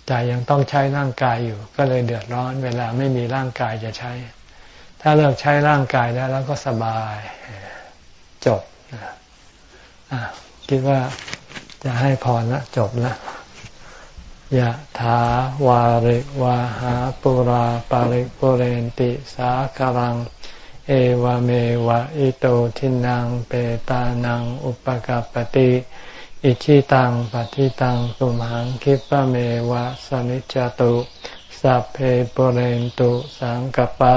ใจยังต้องใช้ร่างกายอยู่ ก็เลยเดือดร้อนเวลาไม่มีร่างกายจะใช้ ถ้าเลิกใช้ร่างกายได้แล้วก็สบาย จบคิดว่าจะให้พรละจบละยะถาวาริวาหาปุราปาริปุเรนติสาคารัง เอวเมวะอิโตทินังเปตานังอุปกัปติอิชิตังปฏิตังตุมหังคิปะเมวะสมิจจตุ สัพเพปุเรนตุสังกปา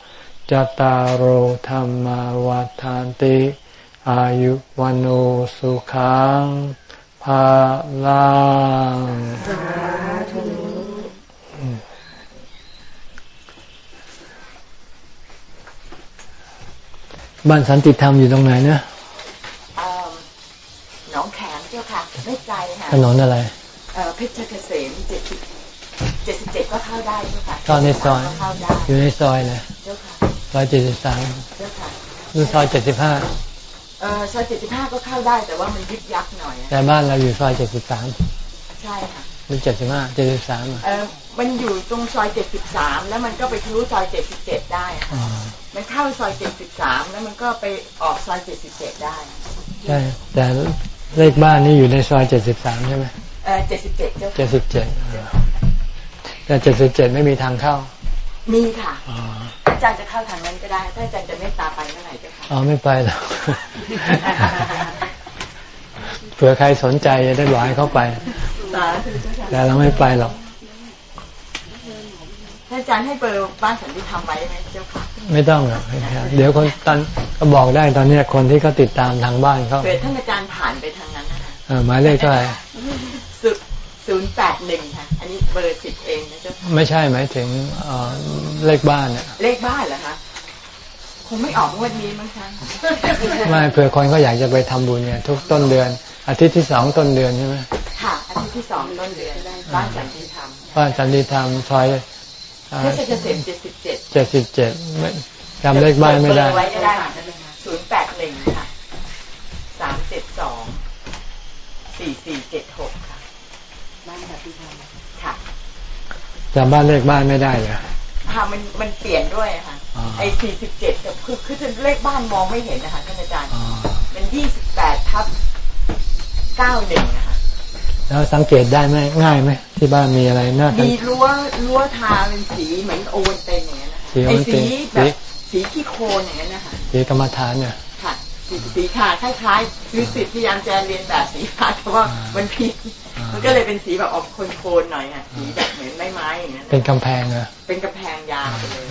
จตารโหธรรมวาทานติ อายุวันโอสุขังภาลังบ้านสันติธรรมอยู่ตรงไหนเนะหนองแขมเจ้าค่ะไม่ไกลค่ะถนนอะไรเออเพชรเกษมเจ็ดสิบเจ็ดสิบเจ็ดก็เข้าได้เจ้าค่ะก็ในซอย อยู่ในซอยเลยเจ้าค่ะ ซอยเจ็ดสิบสามหรือซอยเจ็ดสิบห้าเออซอยเจ็ดสิบห้าก็เข้าได้แต่ว่ามันยึดยักหน่อยแต่บ้านเราอยู่ซอยเจ็ดสิบสามใช่ค่ะหรือเจ็ดสิบห้าเจ็ดสิบสามเออมันอยู่ตรงซอยเจ็ดสิบสามแล้วมันก็ไปทะลุซอยเจ็ดสิบเจ็ดได้ค่ะมันเข้าซอยเจ็ดสิบสามแล้วมันก็ไปออกซอยเจ็ดสิบเจ็ดได้ใช่แต่เลขบ้านนี่อยู่ในซอยเจ็ดสิบสามใช่ไหมเออเจ็ดสิบเจ็ดเจ็ดสิบเจ็ดแต่เจ็ดสิบเจ็ดไม่มีทางเข้า มีค่ะ อาจารย์จะเข้าทางนั้นก็ได้ ถ้าอาจารย์จะไม่ตาไปเมื่อไหร่เจ้าค่ะอ๋อไม่ไปหรอกเผื่อใครสนใจจะได้บอกให้เขาไป แต่เราไม่ไปหรอกอาจารย์ให้เบอร์บ้านสันติธรรมไว้ไหมเจ้าค่ะ ไม่ต้องหรอกเดี๋ยวคนตอนก็บอกได้ตอนนี้คนที่เขาติดตามทางบ้านเขาเกิดท่านอาจารย์ผ่านไปทางนั้นนะคะหมายเลขเท่าไหร่ ศูนย์แปดหนึ่งค่ะ อันนี้เบอร์สิบเองนะเจ้าไม่ใช่หมายถึงเลขบ้านเนี่ยเลขบ้านเหรอคะคงไม่ออกวันนี้มั้งคะไม่เผื่อคนก็อยากจะไปทำบุญเนี่ยทุกต้นเดือน อาทิตย์ที่สองต้นเดือนใช่ไหมค่ะอาทิตย์ที่สองต้นเดือนบ้านจันทีธรรมบ้านจันทีธรรมซอยเพชรเกษมเจ็ดสิบเจ็ดเจ็ดสิบเจ็ดจำเลขบ้านไม่ได้ไว้ก็ได้ศูนย์แปดหนึ่งค่ะสามเจ็ดสองสี่สี่เจ็ดหกค่ะ บ้านจันทีธรรมค่ะจำบ้านเลขบ้านไม่ได้เลยค่ะมันมันเปลี่ยนด้วยค่ะไอ้สี่สิบเจ็ดคือคือเลขบ้านมองไม่เห็นนะคะท่านอาจารย์มันยี่สิบแปดทับเก้าหนึ่งนะคะแล้วสังเกตได้ไหมง่ายไหมที่บ้านมีอะไรน่ามีรั้วรั้วทาเป็นสีเหมือนโอวันเตนอย่างเงี้ยนะคะไอ้สีแบบสีขี้โคลนอย่างเงี้ยนะคะสีกรรมฐานเนี่ยค่ะสีสีขาคล้ายๆคือสิทธิ์พยายามจะเรียนแบบสีขาเพราะว่ามันพี มันก็เลยเป็นสีแบบออกโคนๆหน่อยค่ะสีแบบเหมือนไม้ไม้อย่างเงี้ยเป็นกำแพงอะเป็นกำแพงยาวไปเลย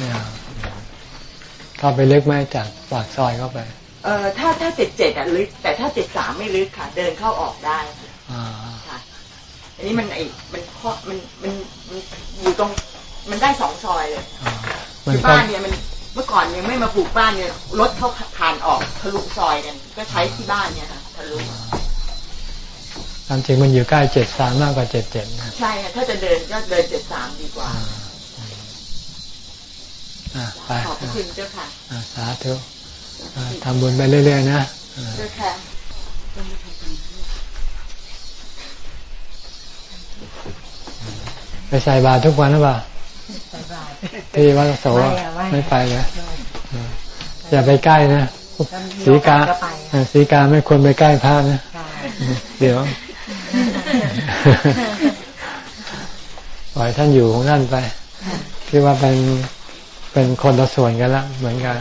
เข้าไปลึกไหมจากปากซอยเข้าไป เอ่อถ้าถ้าเจ็ดเจ็ดอะลึก แต่ถ้าเจ็ดสามไม่ลึกค่ะ เดินเข้าออกได้ค่ะอันนี้มันไอมันข้อมันมันมันอยู่ตรง มันได้สองซอยเลยคือบ้านเนี่ยมันเมื่อก่อนยังไม่มาปลูกบ้านเนี่ยรถเขาผ่านออกทะลุซอยกัน ก็ใช้ที่บ้านเนี่ยค่ะทะลุ ความจริงมันอยู่ใกล้เจ็ดสามมากกว่าเจ็ดเจ็ดนะใช่ค่ะถ้าจะเดินก็เดินเจ็ดสามดีกว่าไปขอบคุณเจ้าค่ะสาธุทำบุญไปเรื่อยๆนะเจ้าค่ะไปใส่บาตรทุกวันหรือเปล่าที่วัดโสไม่ไปเลยอย่าไปใกล้นะสีกาสีกาไม่ควรไปใกล้พระนะเดี๋ยว ปล่อยท่านอยู่ของท่านไปคิดว่าเป็นเป็นคนละส่วนกันละเหมือนกัน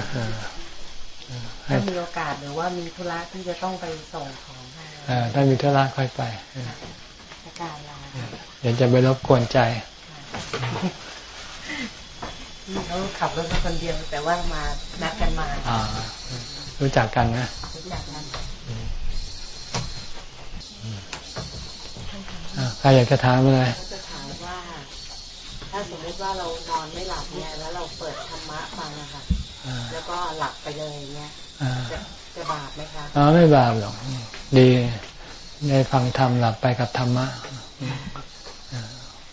ถ้ามีโอกาสหรือว่ามีธุระที่จะต้องไปส่งของถ้ามีธุระค่อยไปการลาเดี๋ยวจะไปรบกวนใจเขาขับรถมาคนเดียวแต่ว่ามานัดกันมารู้จักกันนะรู้จักกัน ใครอยากจะถามอะไรจะถามว่า ถ้าสมมติว่าเรานอนไม่หลับเนี่ย แล้วเราเปิดธรรมะฟังอะค่ะแล้วก็หลับไปเลยเนี่ยจะจะบาปไหมคะอ๋อไม่บาปหรอกดีได้ฟังธรรมหลับไปกับธรรมะ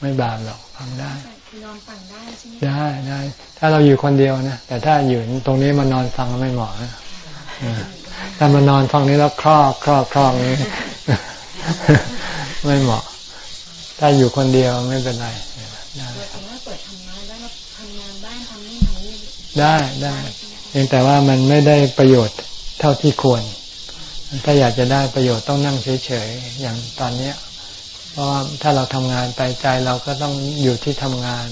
ไม่บาปหรอกฟังได้นอนฟังได้ใช่ไหมได้ได้ถ้าเราอยู่คนเดียวนะแต่ถ้าอยู่ตรงนี้มานอนฟังไม่เหมาะนะถ้ามานอนฟังนี้แล้วครอบครอบครอบนี้ไม่เหมาะ ถ้าอยู่คนเดียวไม่เป็นไรได้เปิดทำงานได้ทำงานบ้านทำนี่ทำนี่ได้ได้เพียงแต่ว่ามันไม่ได้ประโยชน์เท่าที่ควร ถ้าอยากจะได้ประโยชน์ต้องนั่งเฉยๆอย่างตอนเนี้ย เพราะว่าถ้าเราทำงานไปใจเราก็ต้องอยู่ที่ทำงาน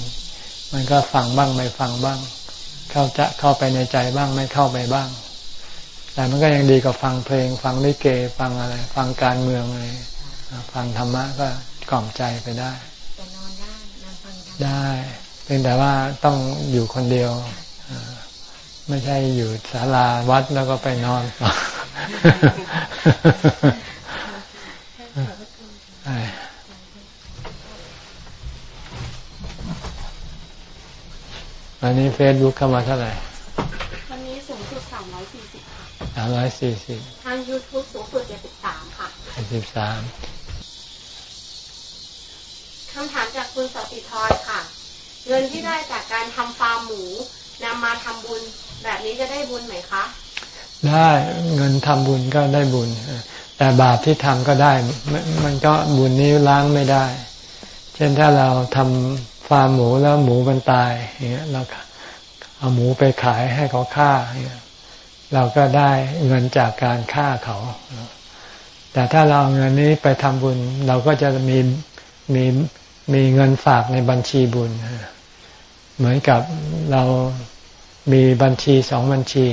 มันก็ฟังบ้างไม่ฟังบ้าง เข้าจะเข้าไปในใจบ้างไม่เข้าไปบ้าง แต่มันก็ยังดีกว่าฟังเพลง ฟังลิเก ฟังอะไร ฟังการเมืองอะไรฟังธรรมะก็ กล่อมใจไปได้ได้เพียงแต่ว่าต้องอยู่คนเดียว ไม่ใช่อยู่ศาลาวัดแล้วก็ไปนอนอันนี้เฟซบุ๊กเข้ามาเท่าไหร่วันนี้สูงสุดสามร้อยสี่สิบค่ะสามร้อยสี่สิบทางยูทูบสูงสุดเจ็ดสิบสามค่ะเจ็ดสิบสาม คำถามจากคุณสติธรค่ะ เงินที่ได้จากการทำฟาร์มหมูนำมาทำบุญ แบบนี้จะได้บุญไหมคะ ได้เงินทำบุญก็ได้บุญ แต่บาปที่ทำก็ได้ มันก็บุญนี้ล้างไม่ได้ เช่นถ้าเราทำฟาร์มหมูแล้วหมูมันตายอย่างเงี้ยเราเอาหมูไปขายให้เขาฆ่าเราก็ได้เงินจากการฆ่าเขา แต่ถ้าเราเอาเงินนี้ไปทำบุญ เราก็จะมีมี มีเงินฝากในบัญชีบุญ เหมือนกับเรามีบัญชีสองบัญชี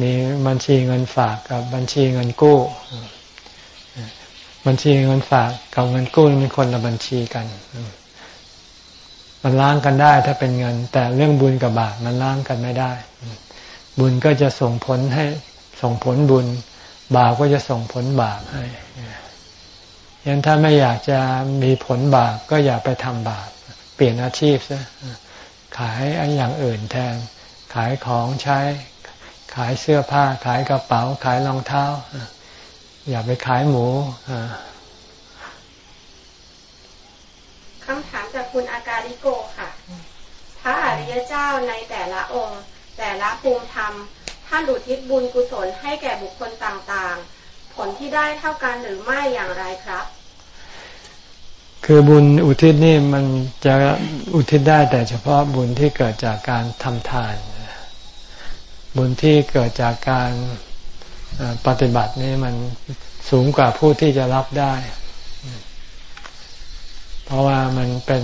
มีบัญชีเงินฝากกับบัญชีเงินกู้ บัญชีเงินฝากกับเงินกู้มันคนละบัญชีกัน มันล้างกันได้ถ้าเป็นเงิน แต่เรื่องบุญกับบาปมันล้างกันไม่ได้ บุญก็จะส่งผลให้ส่งผลบุญ บาปก็จะส่งผลบาปให้ ยันถ้าไม่อยากจะมีผลบาปก็อย่าไปทำบาป เปลี่ยนอาชีพซะขายอย่างอื่นแทน ขายของใช้ ขายเสื้อผ้า ขายกระเป๋า ขายรองเท้า อย่าไปขายหมูคำถามจากคุณอาการิโกค่ะ พระอริยเจ้าในแต่ละองค์ แต่ละภูมิธรรม ท่านอุทิศบุญกุศลให้แก่บุคคลต่างๆ ผลที่ได้เท่ากันหรือไม่อย่างไรครับ คือบุญอุทิศนี่มันจะอุทิศได้แต่เฉพาะบุญที่เกิดจากการทำทาน บุญที่เกิดจากการปฏิบัตินี่มันสูงกว่าผู้ที่จะรับได้ เพราะว่ามันเป็น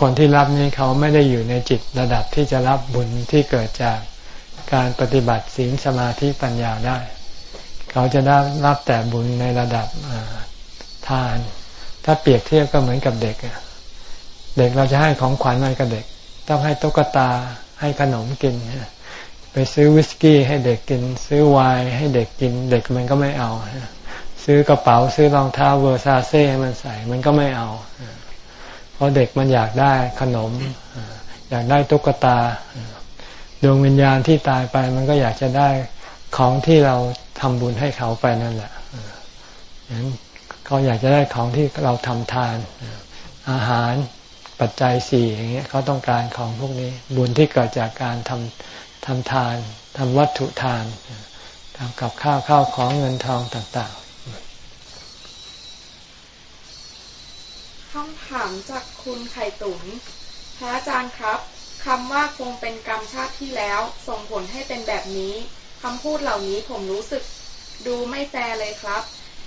คนที่รับนี้เขาไม่ได้อยู่ในจิตระดับที่จะรับบุญที่เกิดจากการปฏิบัติศีลสมาธิปัญญาได้ เขาจะได้รับแต่บุญในระดับทาน ถ้าเปรียบเทียบก็เหมือนกับเด็กเด็กเราจะให้ของขวัญอะไรกับเด็ก ต้องให้ตุ๊กตาให้ขนมกินไปซื้อวิสกี้ให้เด็กกิน ซื้อไวน์ให้เด็กกิน เด็กมันก็ไม่เอาซื้อกระเป๋าซื้อรองเท้าเวอร์ซาเซ่ให้มันใส่มันก็ไม่เอาเพราะเด็กมันอยากได้ขนม อยากได้ตุ๊กตาดวงวิญญาณที่ตายไปมันก็อยากจะได้ของที่เรา ทำบุญให้เขาไปนั่นแหละนั้นเขาอยากจะได้ของที่เราทำทาน อาหารปัจจัยสี่อย่างเงี้ยเขาต้องการของพวกนี้ บุญที่เกิดจากการทำทำทานทำวัตถุทานทำกับข้าวข้าวของเงินทองต่าง ๆคำถามจากคุณไข่ตุ๋นพระอาจารย์ครับคำว่าคงเป็นกรรมชาติที่แล้ว ส่งผลให้เป็นแบบนี้ คำพูดเหล่านี้ผมรู้สึกดูไม่แฟร์เลยครับ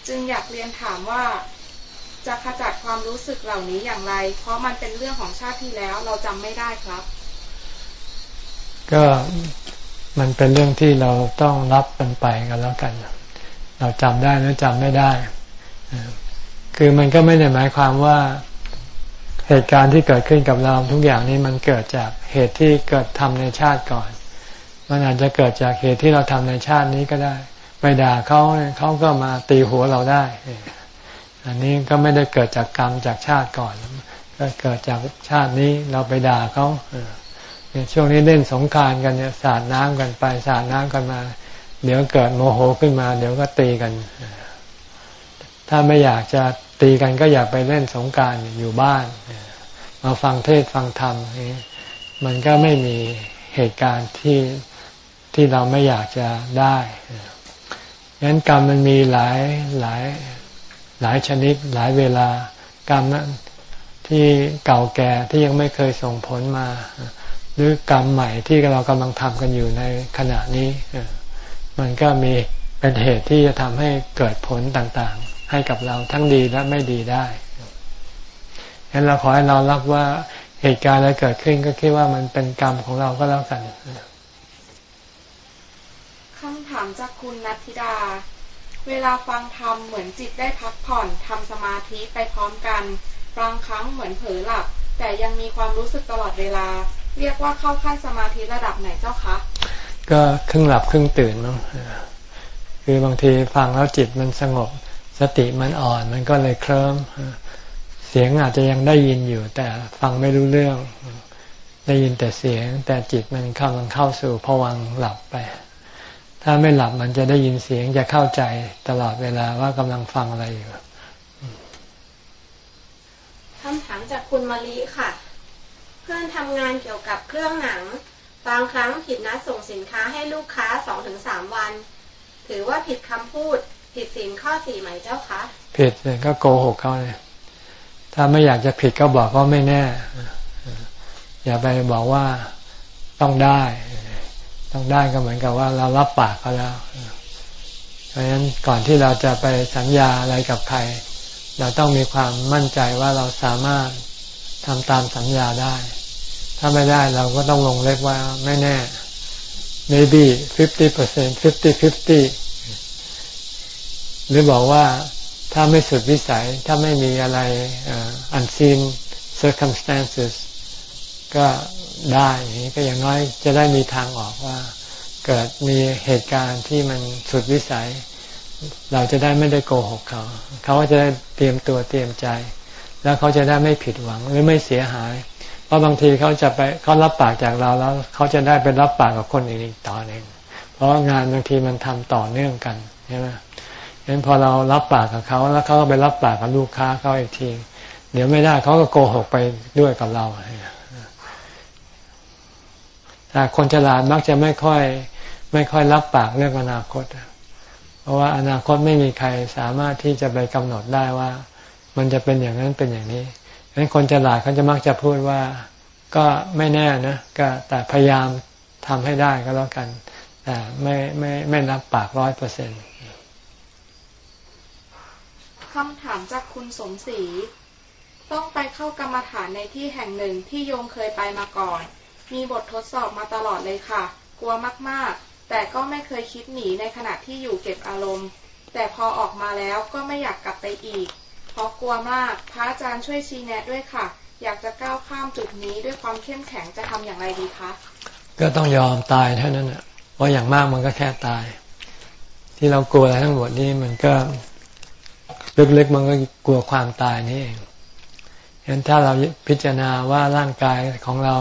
จึงอยากเรียนถามว่า จะขจัดความรู้สึกเหล่านี้อย่างไร เพราะมันเป็นเรื่องของชาติที่แล้วเราจำไม่ได้ครับ ก็มันเป็นเรื่องที่เราต้องรับมันไปกันแล้วกัน เราจำได้หรือจำไม่ได้ คือมันก็ไม่ได้หมายความว่าเหตุการณ์ที่เกิดขึ้นกับเราทุกอย่างนี้มันเกิดจากเหตุที่เกิดทำในชาติก่อน มันอาจจะเกิดจากเหตุที่เราทำในชาตินี้ก็ได้ ไปด่าเขาเขาก็มาตีหัวเราได้ อันนี้ก็ไม่ได้เกิดจากกรรมจากชาติก่อน ก็เกิดจากชาตินี้เราไปด่าเขาช่วงนี้เล่นสงการกันเนี่ยสาดน้ำกันไปสาดน้ำกันมา เดี๋ยวเกิดโมโหขึ้นมา เดี๋ยวก็ตีกัน ถ้าไม่อยากจะตีกันก็อย่าไปเล่นสงการอยู่บ้าน มาฟังเทศฟังธรรมมันก็ไม่มีเหตุการณ์ที่ ที่เราไม่อยากจะได้ยั้นกรรมมันมีหลายหลายหลายชนิดหลายเวลากรรมที่เก่าแก่ที่ยังไม่เคยส่งผลมา หรือกรรมใหม่ที่เรากำลังทำกันอยู่ในขณะนี้มันก็มีเป็นเหตุที่จะทำให้เกิดผลต่างๆ ให้กับเราทั้งดีและไม่ดีได้งั้นเราขอให้เรารับว่าเหตุการณ์อะไรเกิดขึ้นก็คิดว่ามันเป็นกรรมของเราก็แล้วกันำถามจากคุณนัทธิดา เวลาฟังธรรมเหมือนจิตได้พักผ่อนทำสมาธิไปพร้อมกัน บางครั้งเหมือนเผลอหลับ แต่ยังมีความรู้สึกตลอดเวลา เรียกว่าเข้าขั้นสมาธิระดับไหนเจ้าคะ ก็ครึ่งหลับครึ่งตื่นมั้งคือบางทีฟังแล้วจิตมันสงบ สติมันอ่อนมันก็เลยเคลิ้มเสียงอาจจะยังได้ยินอยู่ แต่ฟังไม่รู้เรื่อง ได้ยินแต่เสียง แต่จิตมันกำลังเข้าสู่ผวังหลับไป ถ้าไม่หลับมันจะได้ยินเสียงจะเข้าใจตลอดเวลาว่ากำลังฟังอะไรอยู่คำถามจากคุณมาลีค่ะ เพื่อนทำงานเกี่ยวกับเครื่องหนัง บางครั้งผิดนัดส่งสินค้าให้ลูกค้าสองถึงสามวัน ถือว่าผิดคำพูด ผิดศีลข้อสี่ไหมเจ้าคะผิดเลยก็โกหกเขาเลยถ้าไม่อยากจะผิดก็บอกว่าไม่แน่ อย่าไปบอกว่าต้องได้ ต้องได้ก็เหมือนกับว่าเรารับปากเขาแล้ว เพราะฉะนั้นก่อนที่เราจะไปสัญญาอะไรกับใคร เราต้องมีความมั่นใจว่าเราสามารถทำตามสัญญาได้ ถ้าไม่ได้เราก็ต้องลงเล็กว่าไม่แน่ maybe 50% 50 50หรือบอกว่าถ้าไม่สุดวิสัยถ้าไม่มีอะไร unseen circumstances ก็ ได้นี้ก็อย่างน้อยจะได้มีทางออกว่า เกิดมีเหตุการณ์ที่มันสุดวิสัย เราจะได้ไม่ได้โกหกเขา เขาก็จะได้เตรียมตัวเตรียมใจ แล้วเขาจะได้ไม่ผิดหวังหรือไม่เสียหาย เพราะบางทีเขาจะไปเขารับปากจากเราแล้ว เขาจะได้ไปรับปากกับคนอื่นอีกต่อหนึ่งเพราะงานบางทีมันทำต่อเนื่องกันใช่ไหมเห็นพอเรารับปากกับเขาแล้วเขาก็ไปรับปากกับลูกค้าเขาอีกที เดี๋ยวไม่ได้เขาก็โกหกไปด้วยกับเรา แต่คนฉลาดมักจะไม่ค่อย ไม่ค่อยรับปากเรื่องอนาคต เพราะว่าอนาคตไม่มีใครสามารถที่จะไปกำหนดได้ว่า มันจะเป็นอย่างนั้นเป็นอย่างนี้ฉะนั้นคนฉลาดเขาจะมักจะพูดว่าก็ไม่แน่นะ ก็แต่พยายามทำให้ได้ก็แล้วกัน แต่ไม่ไม่ไม่รับปากร้อยเปอร์เซ็นต์คำถามจากคุณสมศรีต้องไปเข้ากรรมฐานในที่แห่งหนึ่งที่โยมเคยไปมาก่อน มีบททดสอบมาตลอดเลยค่ะ กลัวมากๆ แต่ก็ไม่เคยคิดหนีในขณะที่อยู่เก็บอารมณ์ แต่พอออกมาแล้วก็ไม่อยากกลับไปอีก เพราะกลัวมาก พระอาจารย์ช่วยชี้แนะด้วยค่ะ อยากจะก้าวข้ามจุดนี้ด้วยความเข้มแข็งจะทำอย่างไรดีคะ ก็ต้องยอมตายเท่านั้นแหะเพราะอย่างมากมันก็แค่ตาย ที่เรากลัวอะไรทั้งหมดนี่มันก็ลึกๆมันก็กลัวความตายนี่เองฉะนั้นถ้าเราพิจารณาว่าร่างกายของเรา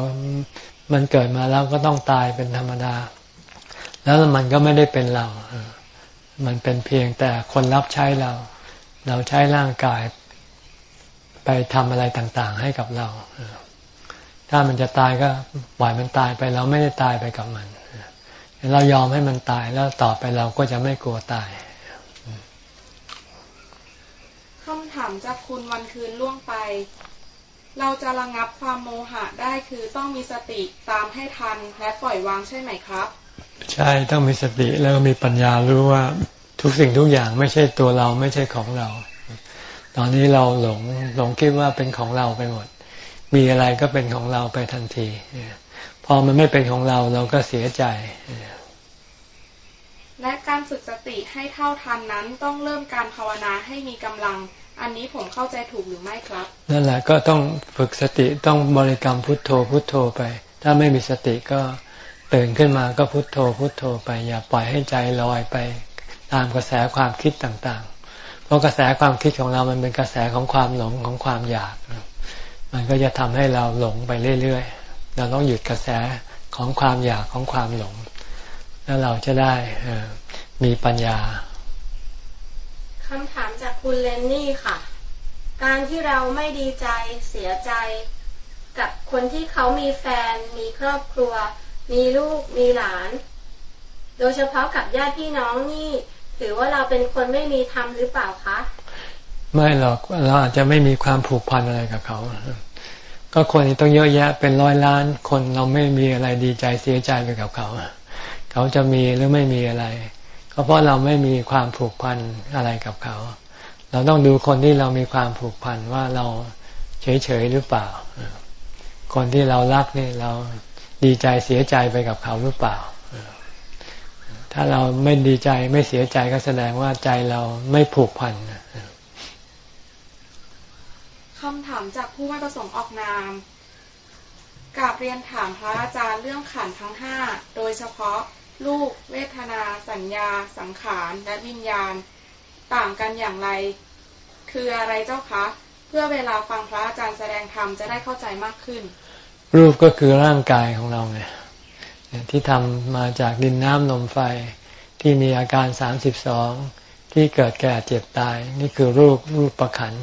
มันเกิดมาแล้วก็ต้องตายเป็นธรรมดา แล้วมันก็ไม่ได้เป็นเรา มันเป็นเพียงแต่คนรับใช้เรา เราใช้ร่างกายไปทำอะไรต่างๆ ให้กับเรา ถ้ามันจะตายก็ปล่อยมันตายไปเราไม่ได้ตายไปกับมัน เรายอมให้มันตายแล้วต่อไปเราก็จะไม่กลัวตายคำถามจากคุณวันคืนล่วงไป เราจะระงับความโมหะได้คือต้องมีสติตามให้ทันและปล่อยวางใช่ไหมครับ ใช่ต้องมีสติแล้วมีปัญญารู้ว่าทุกสิ่งทุกอย่างไม่ใช่ตัวเราไม่ใช่ของเรา ตอนนี้เราหลงหลงคิดว่าเป็นของเราไปหมด มีอะไรก็เป็นของเราไปทันที พอมันไม่เป็นของเราเราก็เสียใจ และการฝึกสติให้เท่าทันนั้นต้องเริ่มการภาวนาให้มีกำลัง อันนี้ผมเข้าใจถูกหรือไม่ครับ นั่นแหละก็ต้องฝึกสติต้องบริกรรมพุทโธพุทโธไป ถ้าไม่มีสติก็ตื่นขึ้นมาก็พุทโธพุทโธไป อย่าปล่อยให้ใจลอยไป ตามกระแสความคิดต่างๆ เพราะกระแสความคิดของเรามันเป็นกระแสของความหลงของความอยาก มันก็จะทำให้เราหลงไปเรื่อยๆ เราต้องหยุดกระแสของความอยากของความหลง แล้วเราจะได้มีปัญญา คำถามจากคุณเลนนี่ค่ะ การที่เราไม่ดีใจเสียใจ กับคนที่เขามีแฟน มีครอบครัว มีลูกมีหลาน โดยเฉพาะกับญาติพี่น้องนี่ ถือว่าเราเป็นคนไม่มีธรรมหรือเปล่าคะ ไม่หรอกเราอาจจะไม่มีความผูกพันอะไรกับเขา ก็คนต้องเยอะแยะเป็นร้อยล้าน คนเราไม่มีอะไรดีใจเสียใจไปกับเขา เขาจะมีหรือไม่มีอะไร ก็เพราะเราไม่มีความผูกพันอะไรกับเขา เราต้องดูคนที่เรามีความผูกพันว่าเราเฉยๆหรือเปล่า คนที่เรารักนี่เราดีใจเสียใจไปกับเขาหรือเปล่า ถ้าเราไม่ดีใจไม่เสียใจก็แสดงว่าใจเราไม่ผูกพันคำถามจากผู้ไม่ประสงค์ออกนามกราบเรียนถามพระอาจารย์เรื่องขันทั้งห้าโดยเฉพาะ รูปเวทนา สัญญา สังขาร และวิญญาณ ต่างกันอย่างไร คืออะไรเจ้าคะ เพื่อเวลาฟังพระอาจารย์แสดงธรรมจะได้เข้าใจมากขึ้น รูปก็คือร่างกายของเราไงที่ทำมาจากดินน้ำลมไฟที่มีอาการสามสิบสองที่เกิดแก่เจ็บตาย นี่คือรูปรูปประขัน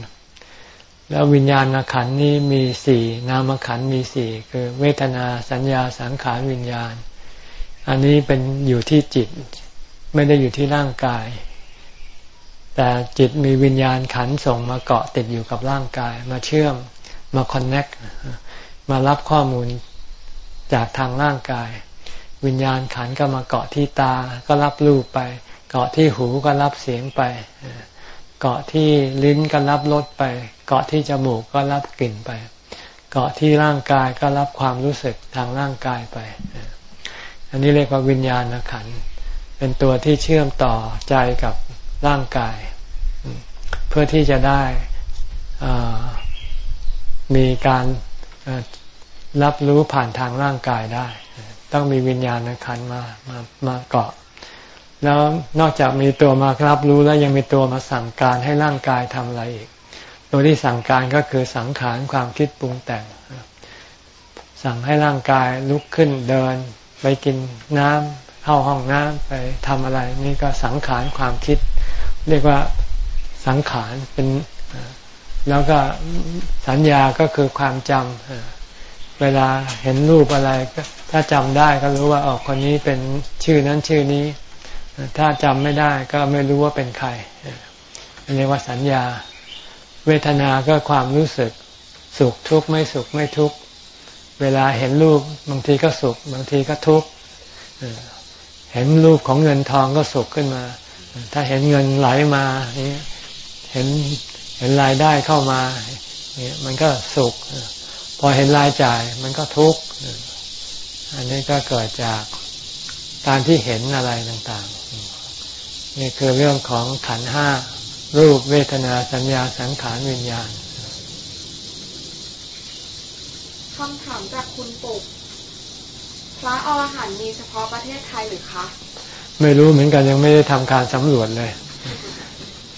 แล้ววิญญาณขันนี้มีสี่นามขันมีสี่คือเวทนาสัญญาสังขารวิญญาณ อันนี้เป็นอยู่ที่จิต ไม่ได้อยู่ที่ร่างกาย แต่จิตมีวิญญาณขันส่งมาเกาะติดอยู่กับร่างกาย มาเชื่อมมาคอนเน็กมารับข้อมูลจากทางร่างกาย วิญญาณขันก็มาเกาะที่ตาก็รับรูปไป เกาะที่หูก็รับเสียงไป เกาะที่ลิ้นก็รับรสไป เกาะที่จมูกก็รับกลิ่นไป เกาะที่ร่างกายก็รับความรู้สึกทางร่างกายไป อันนี้เรียกว่าวิญญาณขัน เป็นตัวที่เชื่อมต่อใจกับร่างกาย เพื่อที่จะได้มีการรับรู้ผ่านทางร่างกายได้ ต้องมีวิญญาณขันมามามาเกาะ แล้วนอกจากมีตัวมารับรู้แล้วยังมีตัวมาสั่งการให้ร่างกายทำอะไรอีก ตัวที่สั่งการก็คือสังขารความคิดปรุงแต่ง สั่งให้ร่างกายลุกขึ้นเดิน ไปกินน้ำเข้าห้องน้ำไปทำอะไร นี่ก็สังขารความคิด เรียกว่าสังขารเป็นแล้วก็สัญญาก็คือความจำเวลาเห็นรูปอะไร ถ้าจำได้ก็รู้ว่าออกคนนี้เป็นชื่อนั้นชื่อนี้ ถ้าจำไม่ได้ก็ไม่รู้ว่าเป็นใครเรียกว่าสัญญา เวทนาก็ความรู้สึกสุขทุกข์ไม่สุขไม่ทุกข์ เวลาเห็นรูปบางทีก็สุข บางทีก็ทุกข์เห็นรูปของเงินทองก็สุขขึ้นมา ถ้าเห็นเงินไหลมาเห็นเห็นรายได้เข้ามาเนี่ยมันก็สุข พอเห็นรายจ่ายมันก็ทุกข์อันนี้ก็เกิดจากการที่เห็นอะไรต่างๆ นี่คือเรื่องของขันห้ารูปเวทนาสัญญาสังขารวิญญาณ คำถามจากคุณปุกพระอรหันต์มีเฉพาะประเทศไทยหรือคะ ไม่รู้เหมือนกันยังไม่ได้ทำการสำรวจเลย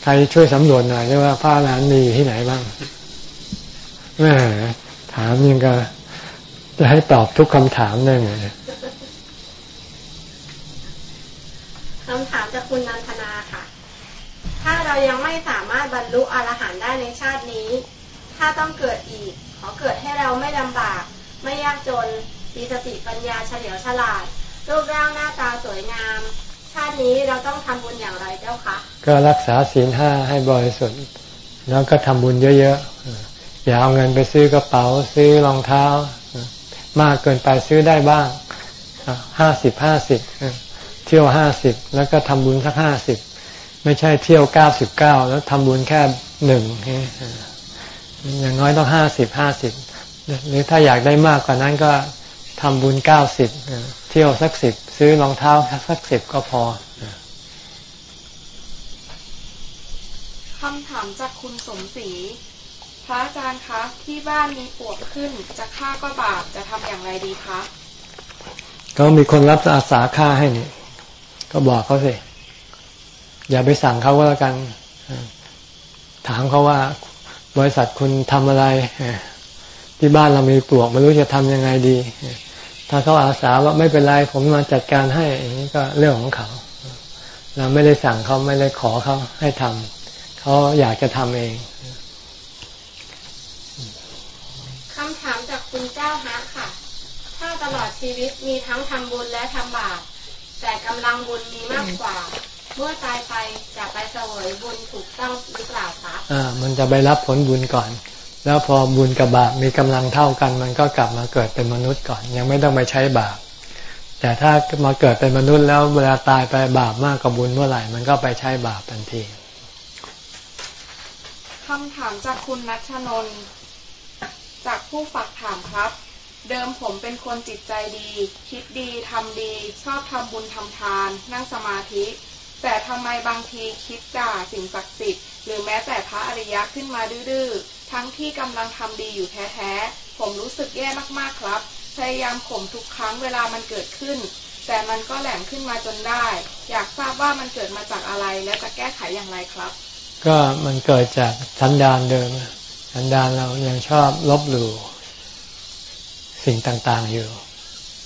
ใครช่วยสำรวจหน่อยว่าพระร้านมีที่ไหนบ้างแม่ถามยังก็จะให้ตอบทุกคำถามได้ไหมคำถามจากคุณนันทนาค่ะ ถ้าเรายังไม่สามารถบรรลุอรหันต์ได้ในชาตินี้ ถ้าต้องเกิดอีกขอเกิดให้เราไม่ลำบาก ไม่ยากจน มีสติปัญญาเฉลียวฉลาด รูปร่างหน้าตาสวยงาม ชาตินี้เราต้องทำบุญอย่างไรเจ้าคะ ก็รักษาศีลห้าให้บริสุทธิ์ แล้วก็ทำบุญเยอะๆ อย่าเอาเงินไปซื้อกระเป๋า ซื้อรองเท้า มากเกินไปซื้อได้บ้างห้าสิบห้าสิบเที่ยวห้าสิบแล้วก็ทำบุญสักห้าสิบไม่ใช่เที่ยวเก้าสิบเก้าแล้วทำบุญแค่หนึ่ง อย่างน้อยต้องห้าสิบห้าสิบหรือถ้าอยากได้มากกว่านั้นก็ทำบุญเก้าสิบเที่ยวสักสิบซื้อรองเท้าสักสิบก็พอคำถามจากคุณสมศรีพระอาจารย์คะที่บ้านมีปวดขึ้น จะฆ่าก็บาปจะทำอย่างไรดีคะก็มีคนรับอาสาฆ่าให้นี่ก็บอกเขาสิอย่าไปสั่งเขาก็แล้วกัน ถามเขาว่า บริษัทคุณทำอะไร ที่บ้านเรามีปลวกไม่รู้จะทำยังไงดี ถ้าเขาอาสาว่าไม่เป็นไรผมมาจัดการให้อย่างนี้ก็เรื่องของเขา เราไม่ได้สั่งเขาไม่ได้ขอเขาให้ทำเขาอยากจะทำเองคำถามจากคุณเจ้าฮะค่ะ ถ้าตลอดชีวิตมีทั้งทำบุญและทำบาปแต่กำลังบุญมีมากกว่า เมื่อตายไปจะไปเสวยบุญถูกต้องหรือเปล่าคะอ่า มันจะไปรับผลบุญก่อน แล้วพอบุญกับบาปมีกำลังเท่ากัน มันก็กลับมาเกิดเป็นมนุษย์ก่อน ยังไม่ต้องไปใช้บาป แต่ถ้ามาเกิดเป็นมนุษย์แล้วเวลาตายไปบาปมากกว่าบุญเมื่อไหร่ มันก็ไปใช้บาปทันทีคำถามจากคุณนัชนนจากผู้ฝากถามครับ เดิมผมเป็นคนจิตใจดี คิดดีทำดี ชอบทำบุญทำทาน นั่งสมาธิ แต่ทำไมบางทีคิดด่าสิ่งศักดิ์สิทธิ์หรือแม้แต่พระอริยะขึ้นมาดื้อทั้งที่กำลังทำดีอยู่แท้ๆผมรู้สึกแย่มากๆครับ พยายามข่มทุกครั้งเวลามันเกิดขึ้น แต่มันก็แหลมขึ้นมาจนได้ อยากทราบว่ามันเกิดมาจากอะไรและจะแก้ไขอย่างไรครับ ก็มันเกิดจากสันดานเดิมสันดานเรายังชอบลบหลู่สิ่งต่างๆอยู่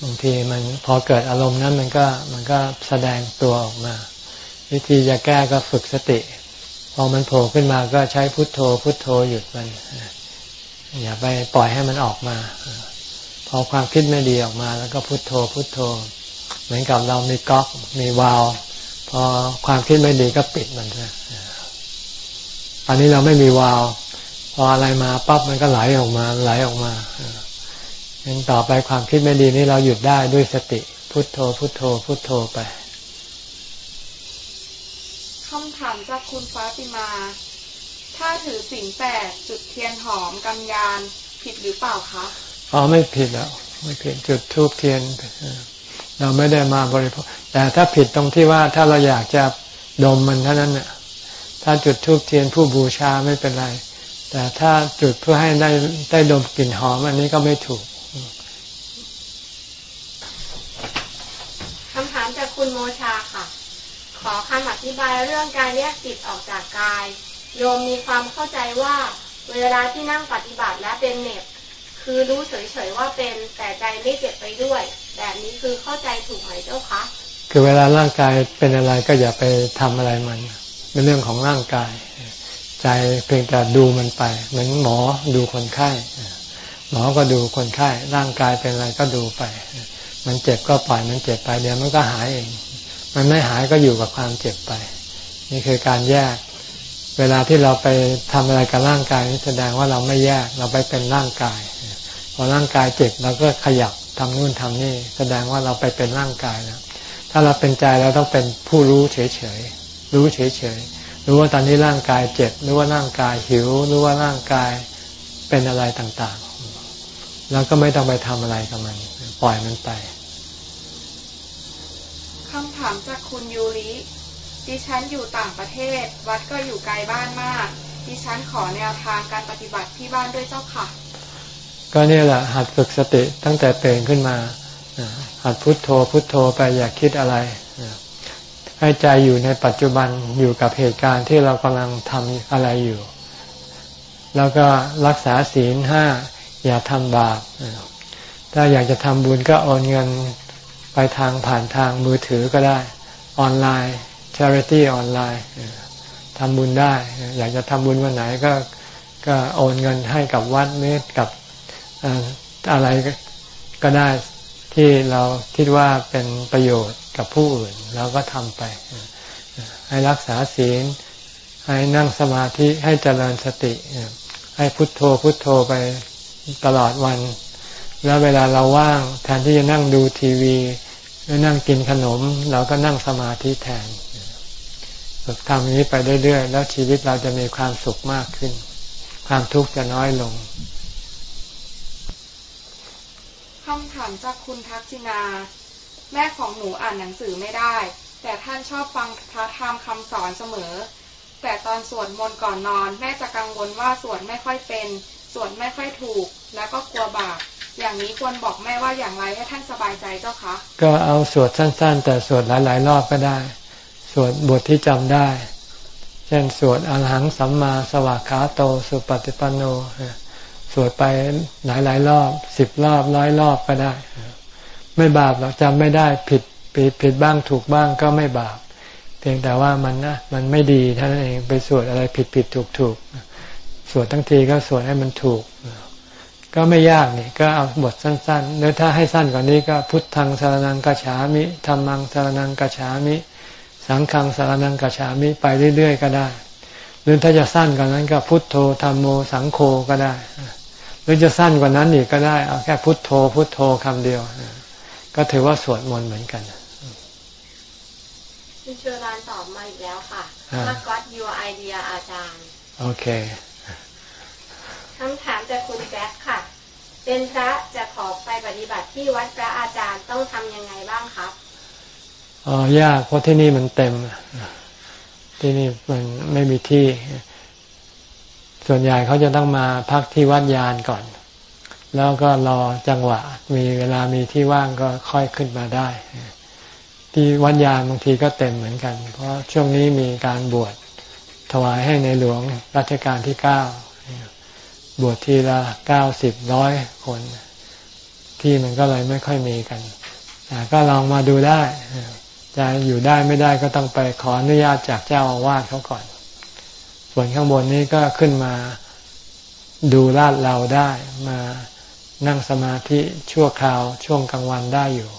บางทีมันพอเกิดอารมณ์นั้นมันก็มันก็แสดงตัวออกมา วิธีจะแก้ก็ฝึกสติ พอมันโผล่ขึ้นมาก็ใช้พุทโธ พุทโธหยุดมัน อย่าไปปล่อยให้มันออกมา พอความคิดไม่ดีออกมา แล้วก็พุทโธ พุทโธ เหมือนกับเรามีก๊อกมีวาลพอความคิดไม่ดีก็ปิดมันใช่ตอนนี้เราไม่มีวาลพออะไรมาปั๊บมันก็ไหลออกมาไหลออกมางั้นต่อไปความคิดไม่ดีนี่เราหยุดได้ด้วยสติ พุทโธ พุทโธ พุทโธไป ถามจากคุณฟ้าติมา ถ้าถือสิ่งแปดจุดเทียนหอมกัญญาณผิดหรือเปล่าคะอ๋อไม่ผิดแล้วไม่ผิดจุดทูบเทียน เราไม่ได้มาบริโภคแต่ถ้าผิดตรงที่ว่าถ้าเราอยากจะดมมันเท่านั้นเนี่ยถ้าจุดทูบเทียนผู้บูชาไม่เป็นไร แต่ถ้าจุดเพื่อให้ได้ได้ดมกลิ่นหอมอันนี้ก็ไม่ถูกคำถามจากคุณโมชา ขอคำอธิบายเรื่องการแยกจิตออกจากกาย โยมมีความเข้าใจว่า เวลาที่นั่งปฏิบัติและเป็นเน็บ คือรู้เฉยๆว่าเป็นแต่ใจไม่เจ็บไปด้วย แบบนี้คือเข้าใจถูกไหมเจ้าคะคือเวลาร่างกายเป็นอะไรก็อย่าไปทำอะไรมัน เป็นเรื่องของร่างกาย ใจเพียงแต่ดูมันไป เหมือนหมอดูคนไข้หมอก็ดูคนไข้ร่างกายเป็นอะไรก็ดูไป มันเจ็บก็ปล่อยมันเจ็บไปเดี๋ยวมันก็หายเอง มันไม่หายก็อยู่กับความเจ็บไป นี่คือการแยก เวลาที่เราไปทำอะไรกับร่างกายนี่แสดงว่าเราไม่แยกเราไปเป็นร่างกาย พอร่างกายเจ็บเราก็ขยับทำนู่นทำนี่ แสดงว่าเราไปเป็นร่างกายแล้วถ้าเราเป็นใจเราต้องเป็นผู้รู้เฉยๆรู้เฉยๆรู้ว่าตอนนี้ร่างกายเจ็บรู้ว่าร่างกายหิวรู้ว่าร่างกายเป็นอะไรต่างๆ แล้วก็ไม่ต้องไปทำอะไรกับมัน ปล่อยมันไป ถามจากคุณยูริดิฉันอยู่ต่างประเทศ วัดก็อยู่ไกลบ้านมาก ดิฉันขอแนวทางการปฏิบัติที่บ้านด้วยเจ้าค่ะ ก็เนี่ยแหละหัดฝึกสติตั้งแต่เตื่นขึ้นมาหัดพุดโทโธพุโทโธไปอย่าคิดอะไร ให้ใจอยู่ในปัจจุบันอยู่กับเหตุการณ์ที่เรากำลังทำอะไรอยู่ แล้วก็รักษาศีลห้าอย่าทำบาปถ้าอยากจะทำบุญก็โอนเงิน ทางผ่านทางมือถือก็ได้ ออนไลน์ charity ออนไลน์ทำบุญได้ อยากจะทำบุญวันไหนก็ก็โอนเงินให้กับวัดเมตกับอะไรก็ได้ที่เราคิดว่าเป็นประโยชน์กับผู้อื่นเราก็ทำไป ให้รักษาศีล ให้นั่งสมาธิให้เจริญสติ ให้พุทโธพุทโธไปตลอดวัน แล้วเวลาเราว่างแทนที่จะนั่งดูทีวี รือนั่งกินขนม เราก็นั่งสมาธิแทนฝึกทำนี้ไปเรื่อยๆ แล้วชีวิตเราจะมีความสุขมากขึ้น ความทุกข์จะน้อยลงคำถามจากคุณทักษินา แม่ของหนูอ่านหนังสือไม่ได้ แต่ท่านชอบฟังพระธรรมคำสอนเสมอ แต่ตอนสวดมนต์ก่อนนอน แม่จะกังวลว่าสวดไม่ค่อยเป็น สวดไม่ค่อยถูก แล้วก็กลัวบาป อย่างนี้ควรบอกแม่ว่าอย่างไรให้ท่านสบายใจเจ้าคะ ก็เอาสวดสั้น ๆ แต่สวดหลาย ๆ รอบก็ได้ สวดบทที่จำได้ เช่นสวดอรหังสัมมาสวากขาโตสุปฏิปันโนสวดไปหลายหลายรอบสิบรอบร้อยรอบก็ได้ ไม่บาปหรอกจำไม่ได้ผิดผิดผิดบ้างถูกบ้างก็ไม่บาป เพียงแต่ว่ามันนะมันไม่ดีท่านเองไปสวดอะไรผิดผิดถูกถูกสวดทั้งทีก็สวดให้มันถูก ก็ไม่ยากนี่ ก็เอาบทสั้นๆหรือถ้าให้สั้นกว่านี้ก็พุทธังสารนังกัจฉามิธรรมังสารนังกัจฉามิ สังฆังสารนังกัจฉามิไปเรื่อยๆ ก็ได้ หรือถ้าจะสั้นกว่านั้นก็พุทโธธรรมโมสังโฆก็ได้รือจะสั้นกว่านั้นอีกก็ได้เอาแค่พุทโธ พุทโธคำเดียว ก็ถือว่าสวดมนต์เหมือนกันคุณเชอรานตอบมาอีกแล้วค่ะว่า got your idea อาจารย์ โอเค คำถามจากคุณแจ็คค่ะ เป็นพระจะขอไปปฏิบัติที่วัดพระอาจารย์ต้องทำยังไงบ้างครับอ๋อยากเพราะที่นี่มันเต็ม ที่นี่มันไม่มีที่ ส่วนใหญ่เขาจะต้องมาพักที่วัดยานก่อน แล้วก็รอจังหวะ มีเวลามีที่ว่างก็ค่อยขึ้นมาได้ ที่วัดยานบางทีก็เต็มเหมือนกัน เพราะช่วงนี้มีการบวชถวายให้ในหลวงรัชกาลที่เก้า บวชทีละเก้าสิบร้อยคน ที่มันก็เลยไม่ค่อยมีกันก็ลองมาดูได้ จะอยู่ได้ไม่ได้ก็ต้องไปขออนุญาตจากเจ้าอาวาสเขาก่อน ส่วนข้างบนนี้ก็ขึ้นมาดูลาดเราได้มานั่งสมาธิชั่วคราวช่วงกลางวันได้อยู่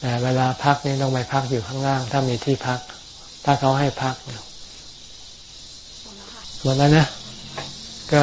แต่เวลาพักนี่ต้องไปพักอยู่ข้างล่าง ถ้ามีที่พัก ถ้าเขาให้พักหมดแล้วนะ ก็